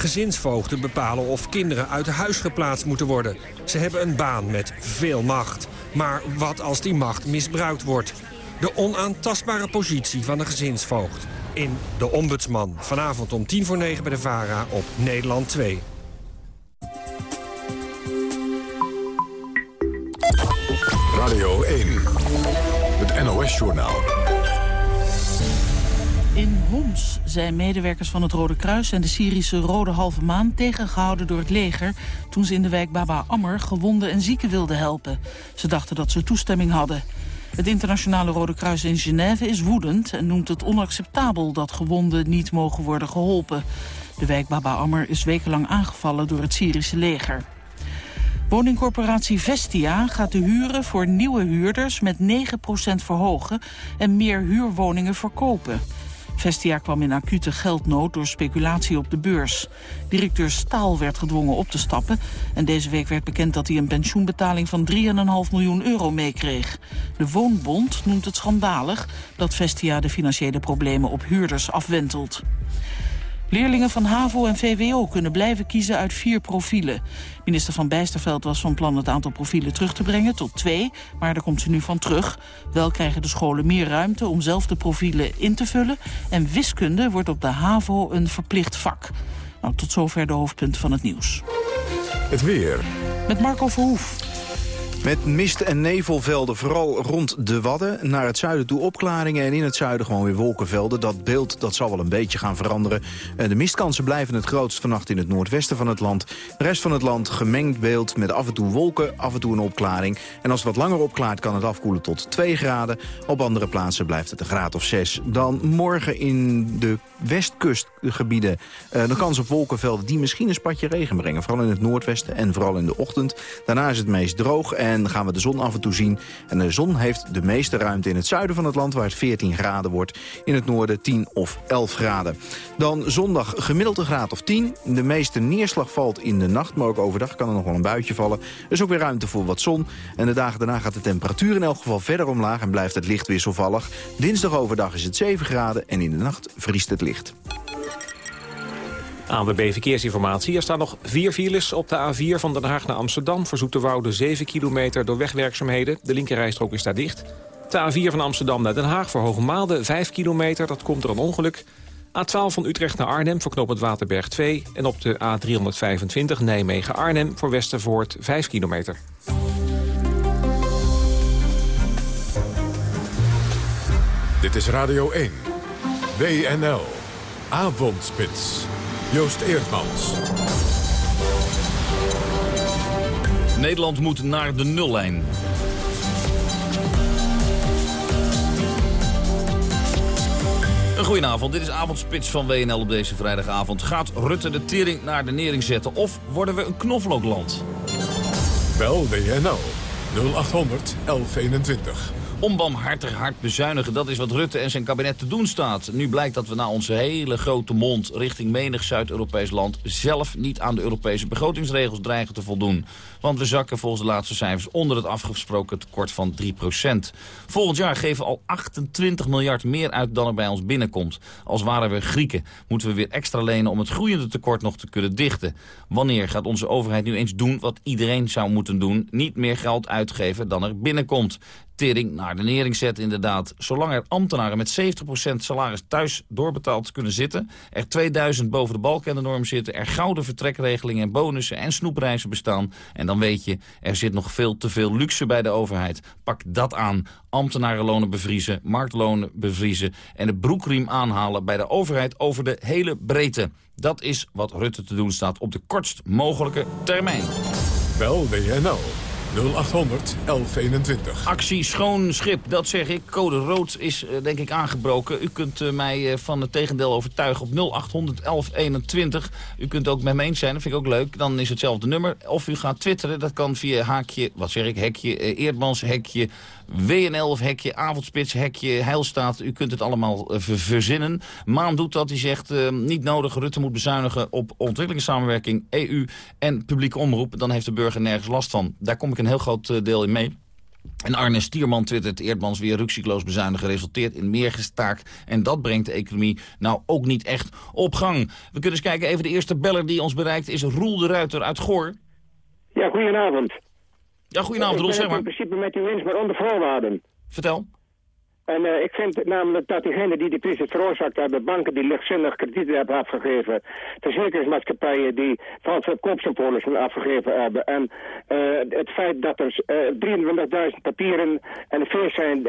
Gezinsvoogden bepalen of kinderen uit huis geplaatst moeten worden. Ze hebben een baan met veel macht. Maar wat als die macht misbruikt wordt? De onaantastbare positie van de gezinsvoogd. In De Ombudsman. Vanavond om tien voor negen bij de VARA op Nederland 2. Radio 1. Het NOS-journaal. In Homs zijn medewerkers van het Rode Kruis en de Syrische Rode Halve Maan tegengehouden door het leger toen ze in de wijk Baba Ammer gewonden en zieken wilden helpen. Ze dachten dat ze toestemming hadden. Het internationale Rode Kruis in Genève is woedend en noemt het onacceptabel dat gewonden niet mogen worden geholpen. De wijk Baba Ammer is wekenlang aangevallen door het Syrische leger. Woningcorporatie Vestia gaat de huren voor nieuwe huurders met 9% verhogen en meer huurwoningen verkopen. Vestia kwam in acute geldnood door speculatie op de beurs. Directeur Staal werd gedwongen op te stappen... en deze week werd bekend dat hij een pensioenbetaling van 3,5 miljoen euro meekreeg. De Woonbond noemt het schandalig dat Vestia de financiële problemen op huurders afwentelt. Leerlingen van HAVO en VWO kunnen blijven kiezen uit vier profielen. Minister Van Bijsterveld was van plan het aantal profielen terug te brengen tot twee, maar daar komt ze nu van terug. Wel krijgen de scholen meer ruimte om zelf de profielen in te vullen en wiskunde wordt op de HAVO een verplicht vak. Nou, tot zover de hoofdpunten van het nieuws. Het weer. Met Marco Verhoef. Met mist- en nevelvelden, vooral rond de Wadden. Naar het zuiden toe opklaringen en in het zuiden gewoon weer wolkenvelden. Dat beeld dat zal wel een beetje gaan veranderen. Eh, De mistkansen blijven het grootst vannacht in het noordwesten van het land. De rest van het land gemengd beeld met af en toe wolken, af en toe een opklaring. En als het wat langer opklaart kan het afkoelen tot 2 graden. Op andere plaatsen blijft het een graad of 6. Dan morgen in de westkustgebieden uh, de kans op wolkenvelden... die misschien een spatje regen brengen. Vooral in het noordwesten en vooral in de ochtend. Daarna is het meest droog en gaan we de zon af en toe zien. En de zon heeft de meeste ruimte in het zuiden van het land... waar het 14 graden wordt. In het noorden 10 of 11 graden. Dan zondag gemiddeld een graad of 10. De meeste neerslag valt in de nacht, maar ook overdag kan er nog wel een buitje vallen. Er is ook weer ruimte voor wat zon. En de dagen daarna gaat de temperatuur in elk geval verder omlaag... en blijft het licht wisselvallig. Dinsdag overdag is het 7 graden en in de nacht vriest het licht. ANWB Verkeersinformatie. Er staan nog vier files op de A4 van Den Haag naar Amsterdam. Voor Zoeterwoude 7 kilometer door wegwerkzaamheden. De linkerrijstrook is daar dicht. De A4 van Amsterdam naar Den Haag voor Hoogmaalde 5 kilometer. Dat komt door een ongeluk. A12 van Utrecht naar Arnhem voor knooppunt Waterberg 2. En op de A325 Nijmegen-Arnhem voor Westervoort 5 kilometer. Dit is Radio 1. WNL. Avondspits. Joost Eerdmans. Nederland moet naar de nullijn. Een goedenavond, dit is Avondspits van WNL op deze vrijdagavond. Gaat Rutte de tering naar de nering zetten of worden we een knoflookland? Bel WNL 0800 1121. Onbarmhartig hard bezuinigen, dat is wat Rutte en zijn kabinet te doen staat. Nu blijkt dat we na onze hele grote mond richting menig Zuid-Europees land... zelf niet aan de Europese begrotingsregels dreigen te voldoen. Want we zakken volgens de laatste cijfers onder het afgesproken tekort van 3% Volgend jaar geven we al 28 miljard meer uit dan er bij ons binnenkomt. Als waren we Grieken, moeten we weer extra lenen om het groeiende tekort nog te kunnen dichten. Wanneer gaat onze overheid nu eens doen wat iedereen zou moeten doen? Niet meer geld uitgeven dan er binnenkomt naar de nering zetten inderdaad. Zolang er ambtenaren met 70% salaris thuis doorbetaald kunnen zitten... er 2000 boven de balk en de norm zitten... er gouden vertrekregelingen en bonussen en snoepreizen bestaan... en dan weet je, er zit nog veel te veel luxe bij de overheid. Pak dat aan. Ambtenarenlonen bevriezen, marktlonen bevriezen... en de broekriem aanhalen bij de overheid over de hele breedte. Dat is wat Rutte te doen staat op de kortst mogelijke termijn. Bel WNL 0800 1121. Actie Schoon Schip, dat zeg ik. Code rood is uh, denk ik aangebroken. U kunt uh, mij uh, van het tegendeel overtuigen op 0800 1121. U kunt ook met me eens zijn, dat vind ik ook leuk. Dan is hetzelfde nummer. Of u gaat twitteren, dat kan via haakje, wat zeg ik, hekje, Eerdmans, hekje... WNL of hekje, avondspits, hekje, heilstaat. U kunt het allemaal uh, verzinnen. Maan doet dat. Die zegt uh, niet nodig. Rutte moet bezuinigen op ontwikkelingssamenwerking, EU en publieke omroep. Dan heeft de burger nergens last van. Daar kom ik een heel groot uh, deel in mee. En Arne Stierman twittert Eerdmans weer ruksikloos bezuinigen resulteert in meer gestaak. En dat brengt de economie nou ook niet echt op gang. We kunnen eens kijken, even de eerste beller die ons bereikt is Roel de Ruiter uit Goor. Ja, goedenavond. Ja, goedenavond, Roel, zeg maar. in principe met u eens, maar onder voorwaarden. Vertel. En uh, ik vind namelijk dat diegenen die de crisis veroorzaakt hebben, banken die lichtzinnig kredieten hebben afgegeven, verzekeringsmaatschappijen die valse koopsympolissen afgegeven hebben. En uh, het feit dat er uh, 23.000 papieren en feest zijn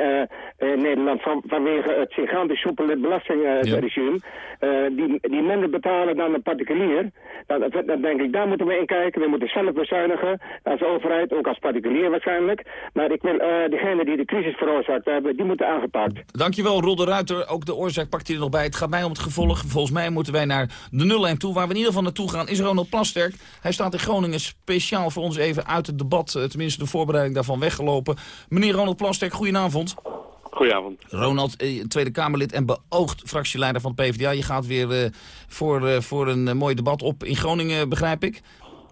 in Nederland van, vanwege het gigantisch soepele belastingregime, ja. die, die minder betalen dan een particulier, dan, dan denk ik, daar moeten we in kijken. We moeten zelf bezuinigen, als overheid, ook als particulier waarschijnlijk. Maar ik wil degenen die de crisis veroorzaakt hebben, die moeten aangepakt Dankjewel, Rol de Ruiter. Ook de oorzaak pakt hij er nog bij. Het gaat mij om het gevolg. Volgens mij moeten wij naar de nullijn toe. Waar we in ieder geval naartoe gaan is Ronald Plasterk. Hij staat in Groningen speciaal voor ons even uit het debat. eh, Tenminste, de voorbereiding daarvan weggelopen. Meneer Ronald Plasterk, goedenavond. Goedenavond. Ronald, eh, Tweede Kamerlid en beoogd fractieleider van de PvdA. Je gaat weer eh, voor, voor een mooi debat op in Groningen, begrijp ik.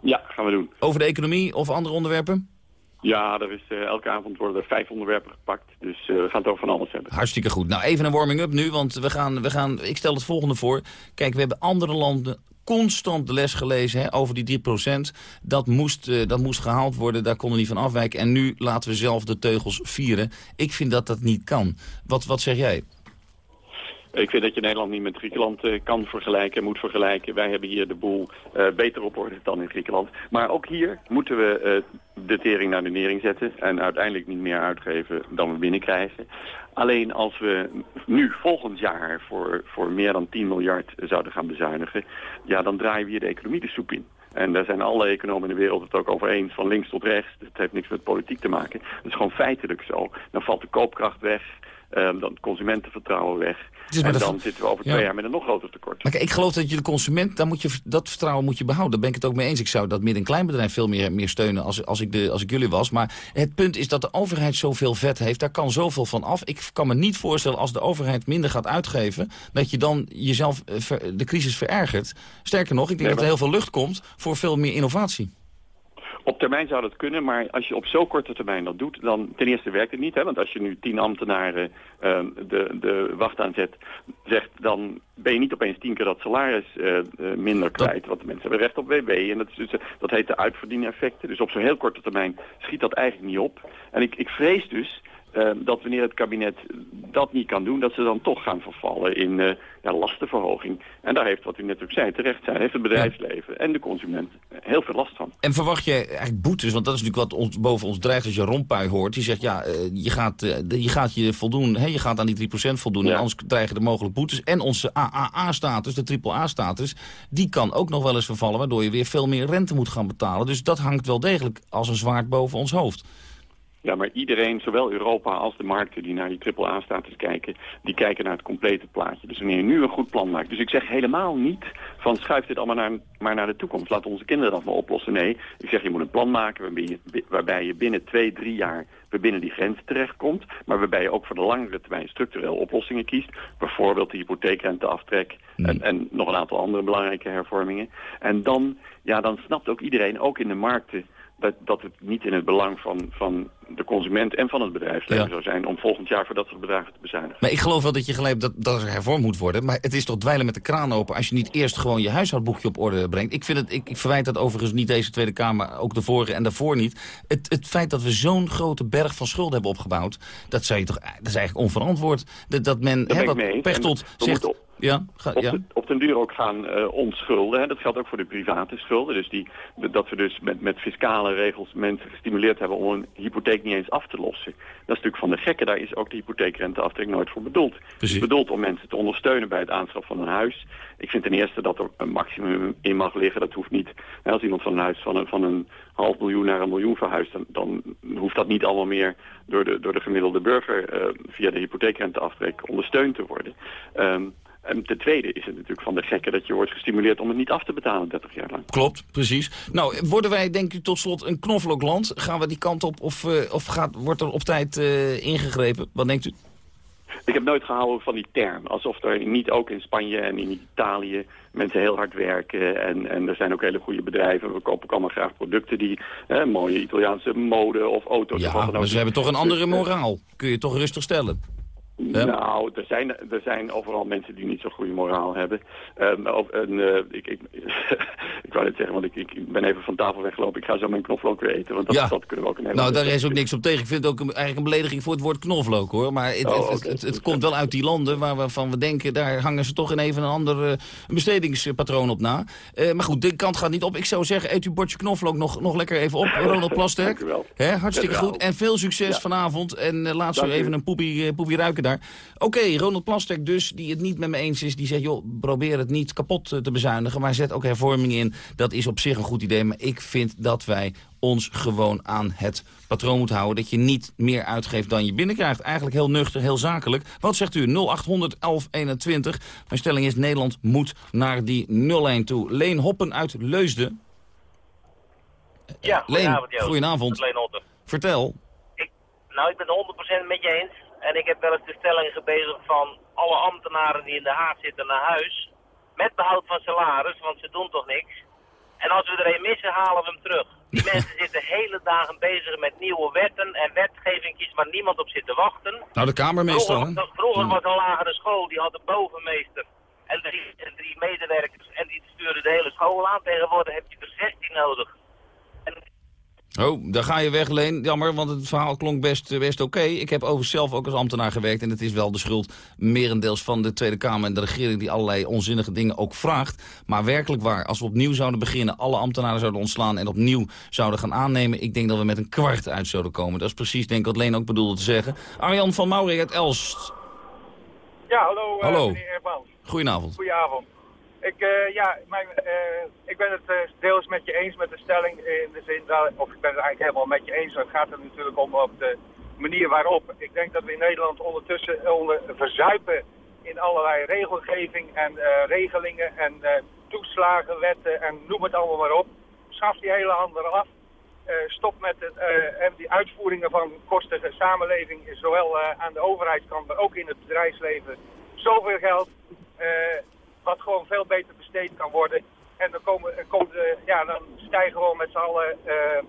Ja, gaan we doen. Over de economie of andere onderwerpen? Ja, er is, eh, elke avond worden er vijf onderwerpen gepakt. Dus eh, we gaan het over van alles hebben. Hartstikke goed. Nou, even een warming-up nu, want we gaan, we gaan, ik stel het volgende voor. Kijk, we hebben andere landen constant de les gelezen hè, over die 3%. Dat moest, eh, dat moest gehaald worden, daar konden we niet van afwijken. En nu laten we zelf de teugels vieren. Ik vind dat dat niet kan. Wat, wat zeg jij? Ik vind dat je Nederland niet met Griekenland eh, kan vergelijken, moet vergelijken. Wij hebben hier de boel eh, beter op orde dan in Griekenland. Maar ook hier moeten we eh, de tering naar de nering zetten... en uiteindelijk niet meer uitgeven dan we binnenkrijgen. Alleen als we nu volgend jaar voor, voor meer dan 10 miljard zouden gaan bezuinigen... ja, dan draaien we hier de economie de soep in. En daar zijn alle economen in de wereld het ook over eens, van links tot rechts. Het heeft niks met politiek te maken. Het is gewoon feitelijk zo. Dan valt de koopkracht weg, um, dan het consumentenvertrouwen weg. En dan zitten we over twee Ja. jaar met een nog groter tekort. Maar kijk, ik geloof dat je de consument, daar moet je, dat vertrouwen moet je behouden. Daar ben ik het ook mee eens. Ik zou dat midden- en kleinbedrijf veel meer, meer steunen als, als, ik de, als ik jullie was. Maar het punt is dat de overheid zoveel vet heeft. Daar kan zoveel van af. Ik kan me niet voorstellen als de overheid minder gaat uitgeven... dat je dan jezelf eh, ver- de crisis verergert. Sterker nog, ik denk Nee, dat er heel veel lucht komt voor veel meer innovatie. Op termijn zou dat kunnen, maar als je op zo'n korte termijn dat doet, dan ten eerste werkt het niet. Hè? Want als je nu tien ambtenaren eh, de, de wacht aanzet, zegt, dan ben je niet opeens tien keer dat salaris eh, eh, minder kwijt. Want de mensen hebben recht op WW en dat, is dus, eh, dat heet de uitverdieneffecten. Dus op zo'n heel korte termijn schiet dat eigenlijk niet op. En ik, ik vrees dus eh, dat wanneer het kabinet dat niet kan doen, dat ze dan toch gaan vervallen in eh, ja, lastenverhoging. En daar heeft, wat u net ook zei, terecht zijn, heeft het bedrijfsleven en de consument heel veel last van. En verwacht je eigenlijk boetes, want dat is natuurlijk wat ons, boven ons dreigt als je Rompuy hoort. Die zegt, ja, eh, je, gaat, eh, je gaat je voldoen, hè, je gaat aan die 3% voldoen. En anders dreigen er mogelijk boetes. En onze AAA-status, de AAA-status, die kan ook nog wel eens vervallen. Waardoor je weer veel meer rente moet gaan betalen. Dus dat hangt wel degelijk als een zwaard boven ons hoofd. Ja, maar iedereen, zowel Europa als de markten die naar die AAA-status kijken, die kijken naar het complete plaatje. Dus wanneer je nu een goed plan maakt. Dus ik zeg helemaal niet van schuif dit allemaal naar, maar naar de toekomst. Laat onze kinderen dat maar oplossen. Nee, ik zeg je moet een plan maken waarbij je, waarbij je binnen twee, drie jaar weer binnen die grens terechtkomt. Maar waarbij je ook voor de langere termijn structureel oplossingen kiest. Bijvoorbeeld de hypotheekrenteaftrek en, en nog een aantal andere belangrijke hervormingen. En dan, ja, dan snapt ook iedereen, ook in de markten, dat, dat het niet in het belang van, van de consument en van het bedrijfsleven Ja. zou zijn om volgend jaar voor dat soort bedragen te bezuinigen. Maar ik geloof wel dat je gelijk dat, dat er hervormd moet worden. Maar het is toch dweilen met de kraan open als je niet eerst gewoon je huishoudboekje op orde brengt. Ik, vind het, ik, ik verwijt dat overigens niet deze Tweede Kamer, ook de vorige en daarvoor niet. Het, het feit dat we zo'n grote berg van schulden hebben opgebouwd, dat, zou je toch, dat is eigenlijk onverantwoord. Dat, dat men. Pechtold En we zegt... moeten Ja, ga, op, ja. de, op den duur ook gaan eh, ontschulden. Hè. Dat geldt ook voor de private schulden. Dus die, dat we dus met, met fiscale regels mensen gestimuleerd hebben om een hypotheek niet eens af te lossen. Dat is natuurlijk van de gekke. Daar is ook de hypotheekrenteaftrek nooit voor bedoeld. Het is bedoeld om mensen te ondersteunen bij het aanschaf van een huis. Ik vind ten eerste dat er een maximum in mag liggen. Dat hoeft niet. Hè, als iemand van een huis van een, van een half miljoen naar een miljoen verhuist, dan, dan hoeft dat niet allemaal meer door de, door de gemiddelde burger eh, via de hypotheekrenteaftrek ondersteund te worden. Ehm, en ten tweede is het natuurlijk van de gekke dat je wordt gestimuleerd om het niet af te betalen 30 jaar lang. Klopt, precies. Nou, worden wij denk ik tot slot een knoflookland? Gaan we die kant op of, eh, of gaat, wordt er op tijd eh, ingegrepen? Wat denkt u? Ik heb nooit gehouden van die term. Alsof er niet ook in Spanje en in Italië mensen heel hard werken. En, en er zijn ook hele goede bedrijven. We kopen ook allemaal graag producten die hè, mooie Italiaanse mode of auto's. Ja, maar ze hebben toch een andere moraal. Kun je toch rustig stellen? Nou, er zijn, er zijn overal mensen die niet zo'n goede moraal hebben. Um, of, en, eh, ik, ik, *laughs* ik wou net zeggen, want ik, ik ben even van tafel weggelopen. Ik ga zo mijn knoflook weer eten, want dat, Ja. dat kunnen we ook hele Nou, daar is ook niks op tegen. Ik vind het ook een, eigenlijk een belediging voor het woord knoflook, hoor. Maar het, Oh, het, oké. het, het komt wel uit die landen waar we denken... daar hangen ze toch in even een ander eh, bestedingspatroon op na. Eh, maar goed, de kant gaat niet op. Ik zou zeggen, eet uw bordje knoflook nog, nog lekker even op, *laughs* Ronald Plasterk. Dank u wel. Hè, hartstikke goed. En veel succes Ja. vanavond. En laat zo u. even een poepie, poepie ruiken daar. Oké, Ronald Plasterk dus, die het niet met me eens is. Die zegt, joh, probeer het niet kapot eh, te bezuinigen. Maar zet ook hervorming in. Dat is op zich een goed idee. Maar ik vind dat wij ons gewoon aan het patroon moeten houden. Dat je niet meer uitgeeft dan je binnenkrijgt. Eigenlijk heel nuchter, heel zakelijk. Wat zegt u? 0800 1121. Mijn stelling is, Nederland moet naar die 01 toe. Leen Hoppen uit Leusden. Ja, Leen, goedenavond Joost. goedenavond. Leen. Vertel. Nou, ik ben het 100% met je eens. En ik heb wel eens de stelling gebezigd van alle ambtenaren die in de Haag zitten naar huis. Met behoud van salaris, want ze doen toch niks. En als we er een missen, halen we hem terug. Die *laughs* mensen zitten hele dagen bezig met nieuwe wetten en wetgevingjes waar niemand op zit te wachten. Nou, de Kamermeester, hè? Vroeger, vroeger was een lagere school, die had een bovenmeester. En drie, en drie medewerkers. En die stuurden de hele school aan. Tegenwoordig heb je er 16 nodig. Oh, daar ga je weg, Leen. Jammer, want het verhaal klonk best, eh, best oké. Ik heb overigens zelf ook als ambtenaar gewerkt... en het is wel de schuld merendeels van de Tweede Kamer en de regering... die allerlei onzinnige dingen ook vraagt. Maar werkelijk waar, als we opnieuw zouden beginnen... alle ambtenaren zouden ontslaan en opnieuw zouden gaan aannemen... ik denk dat we met een kwart uit zouden komen. Dat is precies, denk ik, wat Leen ook bedoelde te zeggen. Arjan van Maurik uit Elst. Ja, hallo, eh, Hallo. meneer Erbans. Goedenavond. Goedenavond. Ik, eh, ja, eh, ik ben het eh, deels met je eens met de stelling in de zin dat, of ik ben het eigenlijk helemaal met je eens. Het gaat er natuurlijk om op de manier waarop. Ik denk dat we in Nederland ondertussen onder, verzuipen in allerlei regelgeving en regelingen en eh, toeslagen, wetten en noem het allemaal maar op. Schaf die hele handel af. Stop met het, en die uitvoeringen van kostige samenleving, zowel aan de overheidskant, maar ook in het bedrijfsleven. Zoveel geld, wat gewoon veel beter besteed kan worden. En dan, komen, er komt, eh, ja, dan stijgen gewoon met z'n allen eh,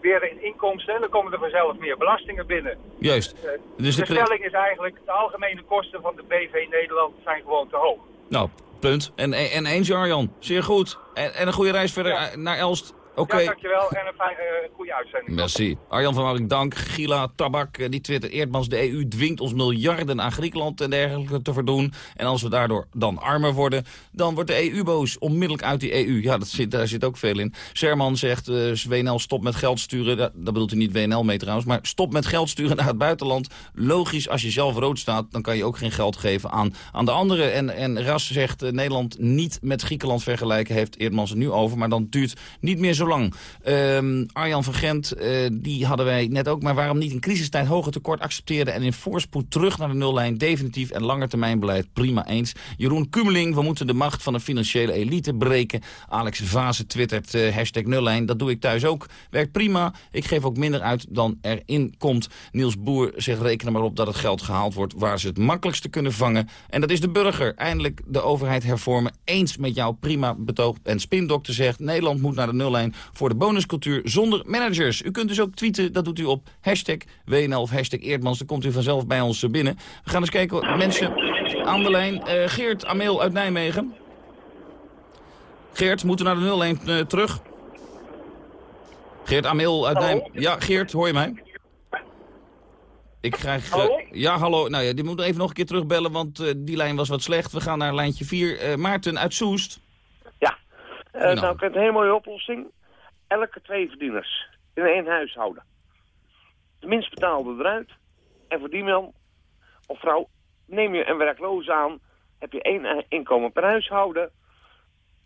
weer in inkomsten en dan komen er vanzelf meer belastingen binnen. Juist. Eh, Dus de de, stelling is eigenlijk, de algemene kosten van de BV Nederland zijn gewoon te hoog. Nou, punt. En, en eens, Arjan. Zeer goed. En, en een goede reis verder naar Elst. Oké. Ja, dankjewel en een fijne, eh, goede uitzending. Merci. Arjan van Mark, dank. Gila, Tabak, eh, die twitter Eerdmans, de EU dwingt ons miljarden aan Griekenland en dergelijke te verdoen. En als we daardoor dan armer worden, dan wordt de EU boos. Onmiddellijk uit die EU. Ja, dat zit, daar zit ook veel in. Serman zegt, eh WNL stop met geld sturen. Dat, dat bedoelt hij niet WNL mee trouwens. Maar stop met geld sturen naar het buitenland. Logisch, als je zelf rood staat, dan kan je ook geen geld geven aan, aan de anderen. En, en Ras zegt, Nederland niet met Griekenland vergelijken, heeft Eerdmans het nu over. Maar dan duurt niet meer zo lang. Ehm, Arjan van Gent, eh, die hadden wij net ook. Maar waarom niet in crisistijd hoger tekort accepteren... en in voorspoed terug naar de nullijn, definitief en langetermijnbeleid, prima eens. Jeroen Kumeling, we moeten de macht van de financiële elite breken. Alex Vase twittert eh, hashtag nullijn, dat doe ik thuis ook. Werkt prima, ik geef ook minder uit dan erin komt. Niels Boer zegt reken er maar op dat het geld gehaald wordt... waar ze het makkelijkste kunnen vangen. En dat is de burger. Eindelijk de overheid hervormen. Eens met jouw prima betoog. En Spindokter zegt Nederland moet naar de nullijn... voor de bonuscultuur zonder managers. U kunt dus ook tweeten, dat doet u op hashtag WNL of hashtag Eerdmans. Dan komt u vanzelf bij ons binnen. We gaan eens kijken, mensen aan de lijn. Eh, Geert Ameel uit Nijmegen. Geert, moeten we naar de nullijn eh, terug? Geert Ameel uit Nijmegen. Ja, Geert, hoor je mij? Ik krijg... eh, Hallo? ja, hallo. Nou ja, die moet even nog een keer terugbellen, want eh, die lijn was wat slecht. We gaan naar lijntje 4. Maarten uit Soest. Eh, nou, ik heb een hele mooie oplossing. Elke twee verdieners in één huishouden. De minst betaalde eruit. En voor die man of vrouw neem je een werkloze aan. Heb je één eh, inkomen per huishouden.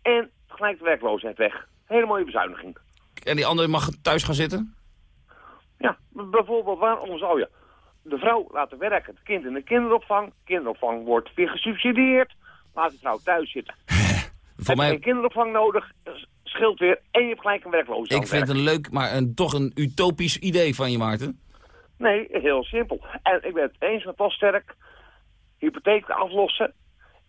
En gelijk de werkloosheid weg. Hele mooie bezuiniging. En die andere mag thuis gaan zitten? Ja, bijvoorbeeld waarom zou je de vrouw laten werken, het kind in de kinderopvang. Kinderopvang wordt weer gesubsidieerd. Laat de vrouw thuis zitten. *laughs* Je mij... geen kinderopvang nodig, scheelt weer. En je hebt gelijk een werkloze aan Ik vind het een leuk, maar een, toch een utopisch idee van je, Maarten. Nee, heel simpel. En ik ben het eens met Plasterk. Hypotheek aflossen.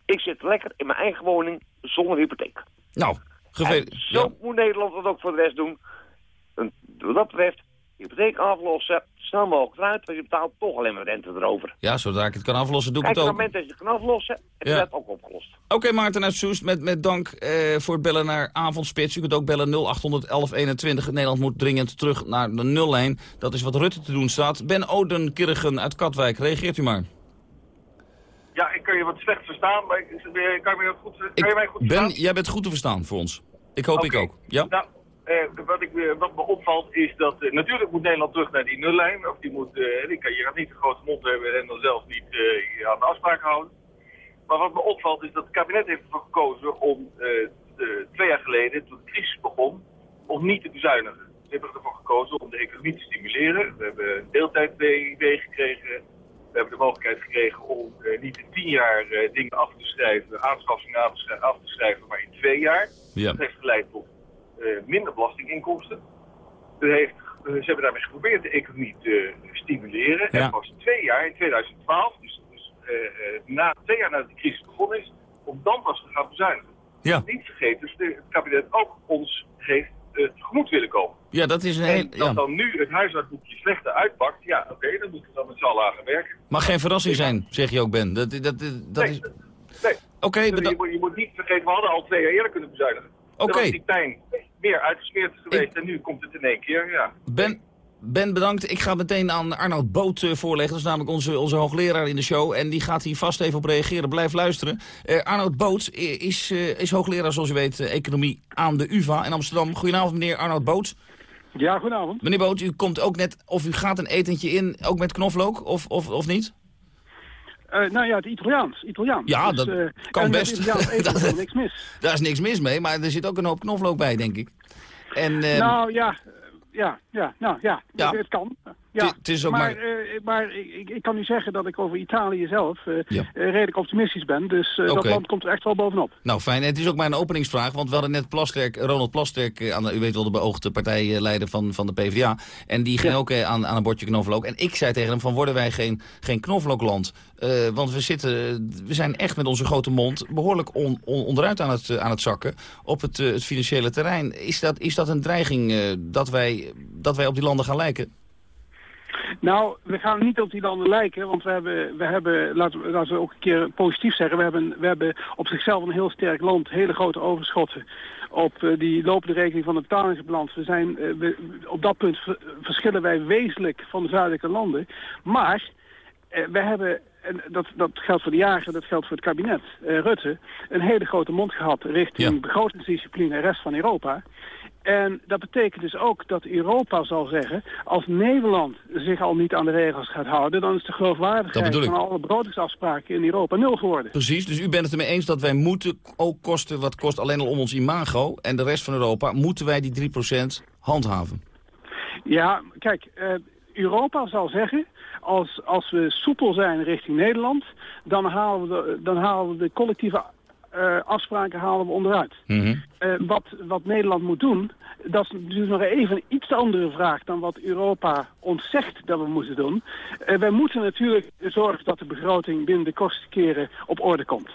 Ik zit lekker in mijn eigen woning zonder hypotheek. Nou, gefeliciteerd. zo moet Nederland dat ook voor de rest doen. En wat dat betreft, hypotheek aflossen, snel mogelijk eruit, want je betaalt toch alleen maar rente erover. Ja, zodra ik het kan aflossen, doe ik Kijk, het op het ook. moment dat je het kan aflossen, je Ja. dat ook opgelost. Oké, Maarten uit Soest, met, met dank eh, voor het bellen naar Avondspits. U kunt ook bellen 0800 1121. Nederland moet dringend terug naar de nullijn. Dat is wat Rutte te doen staat. Ben Odenkirchen uit Katwijk, reageert u maar. Ja, ik kan je wat slecht verstaan, maar ik, kan, je goed, kan je mij goed Ben, verstaan? jij bent goed te verstaan voor ons. Ik hoop ik ook. Ja? Nou, eh, wat, ik, eh, wat me opvalt is dat eh, natuurlijk moet Nederland terug naar die nullijn. Of die moet, die kan, je gaat niet een grote mond hebben en dan zelf niet aan de afspraken houden. Maar wat me opvalt is dat het kabinet heeft ervoor gekozen om twee jaar geleden, toen de crisis begon, om niet te bezuinigen. Ze hebben ervoor gekozen om de economie te stimuleren. We hebben een deeltijd-BIW gekregen. We hebben de mogelijkheid gekregen om niet in tien jaar dingen af te schrijven, aanschaffingen af te schrijven, maar in twee jaar. Ja. Dat heeft geleid tot minder belastinginkomsten. Dat heeft, eh, ze hebben daarmee geprobeerd de economie te stimuleren. Ja. En pas twee jaar, in 2012, dus, dus eh, eh, na, twee jaar nadat de crisis begonnen is, om dan pas te gaan bezuinigen. Ja. Niet vergeten, dus de- het kabinet ook ons heeft eh, tegemoet willen komen. Ja, dat is een heel... En dat dan nu het huishoudboekje slechter uitpakt, ja oké, dan moeten we dan met z'n allen aan gaan werken. Mag geen verrassing zijn, zeg je ook, Ben. Dat, dat, dat, dat is... Nee. Oké, Dus beda- je, moet, je moet niet vergeten, we hadden al twee jaar eerder kunnen bezuinigen. Oké. Die pijn meer uitgesmeerd geweest en nu komt het in één keer, ja. Ben, ben, bedankt. Ik ga meteen aan Arnoud Boot eh, voorleggen. Dat is namelijk onze, onze hoogleraar in de show. En die gaat hier vast even op reageren. Blijf luisteren. Eh, Arnoud Boot is, eh, is hoogleraar, zoals u weet, economie aan de UvA in Amsterdam. Goedenavond, meneer Arnoud Boot. Ja, goedenavond. Meneer Boot, u komt ook net, of u gaat een etentje in, ook met knoflook, of, of, of niet? Eh, nou ja, het Italiaans. Italiaans. Ja, Dus, dat eh, kan best. *laughs* Eten is niks mis. Daar is niks mis mee, maar er zit ook een hoop knoflook bij, denk ik. En, eh, nou ja, eh, ja, ja, nou ja, het kan. Ja. Het- het is ook maar maar- eh, maar ik, ik- kan u zeggen dat ik over Italië zelf eh, Ja. eh, redelijk optimistisch ben. Dus eh, dat land komt er echt wel bovenop. Nou, fijn. Het is ook mijn openingsvraag, want we hadden net Plasterk, Ronald Plasterk, eh, aan de, u weet wel de beoogde partijleider van, van de PvdA. En die ging ook eh, aan, aan een bordje knoflook. En ik zei tegen hem van, worden wij geen, geen knoflookland? Eh, want we, zitten, we zijn echt met onze grote mond behoorlijk on, on- onderuit aan het, eh, aan het zakken op het, eh, het financiële terrein. Is dat, is dat een dreiging eh, dat, wij, dat wij op die landen gaan lijken? Nou, we gaan niet op die landen lijken, want we hebben, we hebben laten, we, laten we ook een keer positief zeggen, we hebben, we hebben op zichzelf een heel sterk land, hele grote overschotten op eh, die lopende rekening van de betalingsbalans. We zijn, eh, we, op dat punt ver- verschillen wij wezenlijk van de zuidelijke landen. Maar eh, we hebben, en dat, dat geldt voor de jager, dat geldt voor het kabinet, Rutte, een hele grote mond gehad richting begrotingsdiscipline en rest van Europa. En dat betekent dus ook dat Europa zal zeggen... als Nederland zich al niet aan de regels gaat houden... dan is de geloofwaardigheid van alle begrotingsafspraken in Europa nul geworden. Precies, dus u bent het ermee eens dat wij moeten, ook kosten wat kost alleen al om ons imago... en de rest van Europa, moeten wij die 3% handhaven? Ja, kijk, eh, Europa zal zeggen... Als, als we soepel zijn richting Nederland... dan halen we de, dan halen we de collectieve eh, afspraken halen we onderuit. Eh, wat, wat Nederland moet doen, dat is natuurlijk nog even een iets andere vraag dan wat Europa ons zegt dat we moeten doen. Eh, wij moeten natuurlijk zorgen dat de begroting binnen de kortste keren op orde komt.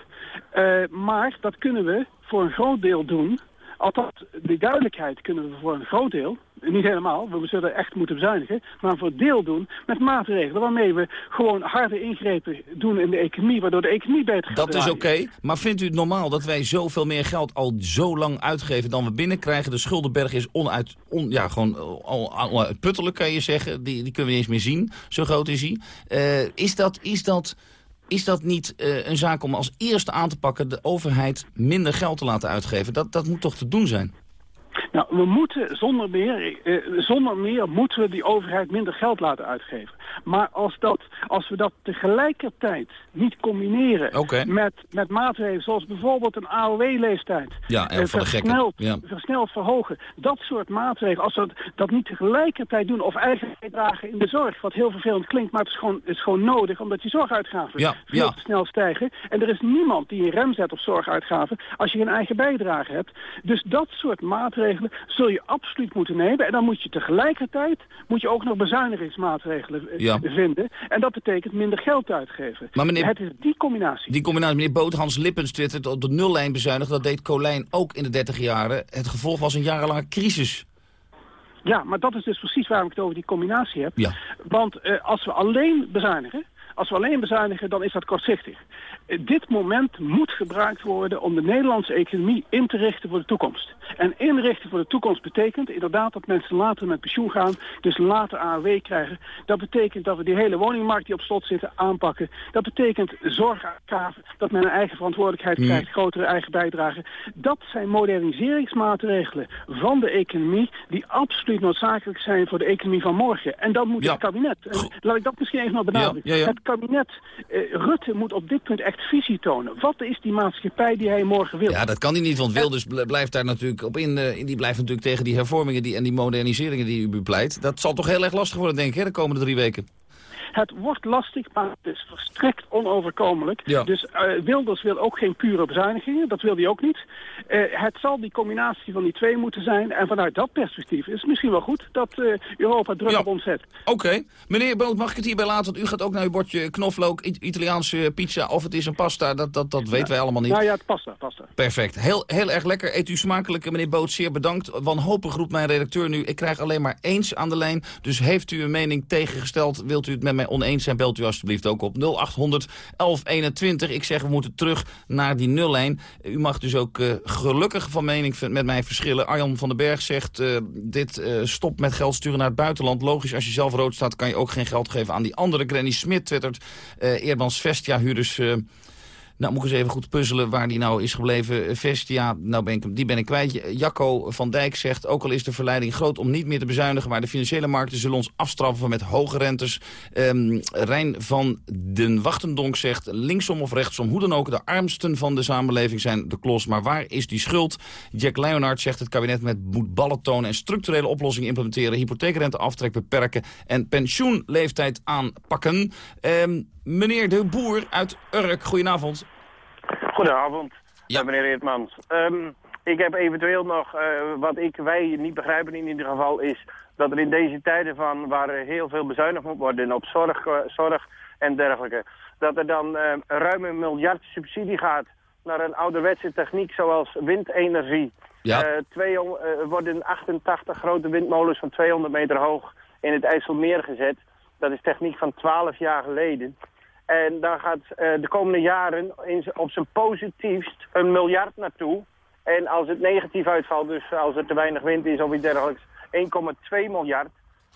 Maar dat kunnen we voor een groot deel doen. Althans, die duidelijkheid kunnen we voor een groot deel, niet helemaal, we zullen echt moeten bezuinigen, maar voor een deel doen met maatregelen waarmee we gewoon harde ingrepen doen in de economie, waardoor de economie beter gaat Dat is oké, maar vindt u het normaal dat wij zoveel meer geld al zo lang uitgeven dan we binnenkrijgen? De schuldenberg is onuit, on, ja, gewoon on- onuitputtelijk, kan je zeggen. Die, die kunnen we niet eens meer zien, zo groot is hij. Eh, is, dat, is, dat, is dat niet eh, een zaak om als eerste aan te pakken... de overheid minder geld te laten uitgeven? Dat, dat moet toch te doen zijn? Nou, we moeten zonder meer, eh, zonder meer moeten we die overheid minder geld laten uitgeven. Maar als, dat, als we dat tegelijkertijd niet combineren met, met maatregelen zoals bijvoorbeeld een AOW-leeftijd. Ja, gekken. versneld, Ja. versneld verhogen. Dat soort maatregelen, als we dat niet tegelijkertijd doen of eigen bijdragen in de zorg, wat heel vervelend klinkt, maar het is gewoon, het is gewoon nodig omdat die zorguitgaven Ja, veel ja. te snel stijgen. En er is niemand die een rem zet op zorguitgaven als je geen eigen bijdrage hebt. Dus dat soort maatregelen zul je absoluut moeten nemen. En dan moet je tegelijkertijd moet je ook nog bezuinigingsmaatregelen eh, Ja. vinden. En dat betekent minder geld uitgeven. Maar meneer- Het is die combinatie. Die combinatie, meneer Boot, Hans Lippens twittert op de nullijn bezuinigen. Dat deed Colijn ook in de 30 jaren. Het gevolg was een jarenlange crisis. Ja, maar dat is dus precies waarom ik het over die combinatie heb. Ja. Want uh, als we alleen bezuinigen, als we alleen bezuinigen, dan is dat kortzichtig. Dit moment moet gebruikt worden om de Nederlandse economie in te richten voor de toekomst. En inrichten voor de toekomst betekent inderdaad dat mensen later met pensioen gaan, dus later AOW krijgen. Dat betekent dat we die hele woningmarkt die op slot zitten aanpakken. Dat betekent zorg dat men een eigen verantwoordelijkheid Hmm. krijgt, grotere eigen bijdrage. Dat zijn moderniseringsmaatregelen van de economie die absoluut noodzakelijk zijn voor de economie van morgen. En dan moet Ja. het kabinet, en laat ik dat misschien even nog benadrukken. Ja, ja, ja. Het kabinet, eh, Rutte moet op dit punt echt visie tonen. Wat is die maatschappij die hij morgen wil? Ja, dat kan hij niet, want Wilders bl- blijft daar natuurlijk op in. eh, die blijft natuurlijk tegen die hervormingen die, en die moderniseringen die u bepleit. Dat zal toch heel erg lastig worden, denk ik, hè, de komende drie weken. Het wordt lastig, maar het is verstrekt onoverkomelijk. Ja. Dus eh, Wilders wil ook geen pure bezuinigingen, dat wil hij ook niet. Eh, het zal die combinatie van die twee moeten zijn. En vanuit dat perspectief is het misschien wel goed dat eh, Europa druk Ja. op ons zet. Oké. Meneer Boot, mag ik het hierbij laten? Want u gaat ook naar uw bordje knoflook, I- Italiaanse pizza of het is een pasta. Dat, dat, dat weten wij allemaal niet. Nou ja, het past daar, past daar. Perfect. Heel, heel erg lekker. Eet u smakelijk, meneer Boot. Zeer bedankt. Wanhopig roept mijn redacteur nu. Ik krijg alleen maar eens aan de lijn. Dus heeft u een mening tegengesteld, wilt u het met mij oneens zijn, belt u alstublieft ook op 0800 1121. Ik zeg, we moeten terug naar die nullijn. U mag dus ook eh, gelukkig van mening met mij verschillen. Arjan van den Berg zegt, eh, dit eh stop met geld sturen naar het buitenland. Logisch, als je zelf rood staat, kan je ook geen geld geven aan die andere. Granny Smit twittert, Eerdmans Vestia huurders... eh, nou, moet ik eens even goed puzzelen waar die nou is gebleven. Vestia, nou ben ik, hem- die ben ik kwijt. Jacco van Dijk zegt, ook al is de verleiding groot om niet meer te bezuinigen... maar de financiële markten zullen ons afstraffen met hoge rentes. Ehm Rijn van den Wachtendonk zegt, linksom of rechtsom, hoe dan ook... de armsten van de samenleving zijn de klos. Maar waar is die schuld? Jack Leonard zegt, het kabinet met moet ballen tonen... en structurele oplossingen implementeren... hypotheekrenteaftrek beperken en pensioenleeftijd aanpakken. Ehm, meneer De Boer uit Urk, goedenavond. Goedenavond, eh, meneer Eertmans. Ehm, ik heb eventueel nog, eh, wat ik, wij niet begrijpen in ieder geval, is dat er in deze tijden van waar heel veel bezuinigd moet worden op zorg, eh, zorg en dergelijke, dat er dan eh, ruim een miljard subsidie gaat naar een ouderwetse techniek zoals windenergie. Ja. 200, er worden 88 grote windmolens van 200 meter hoog in het IJsselmeer gezet. Dat is techniek van 12 jaar geleden. En daar gaat eh, de komende jaren in, op zijn positiefst een miljard naartoe. En als het negatief uitvalt, dus als er te weinig wind is of iets dergelijks, 1,2 miljard.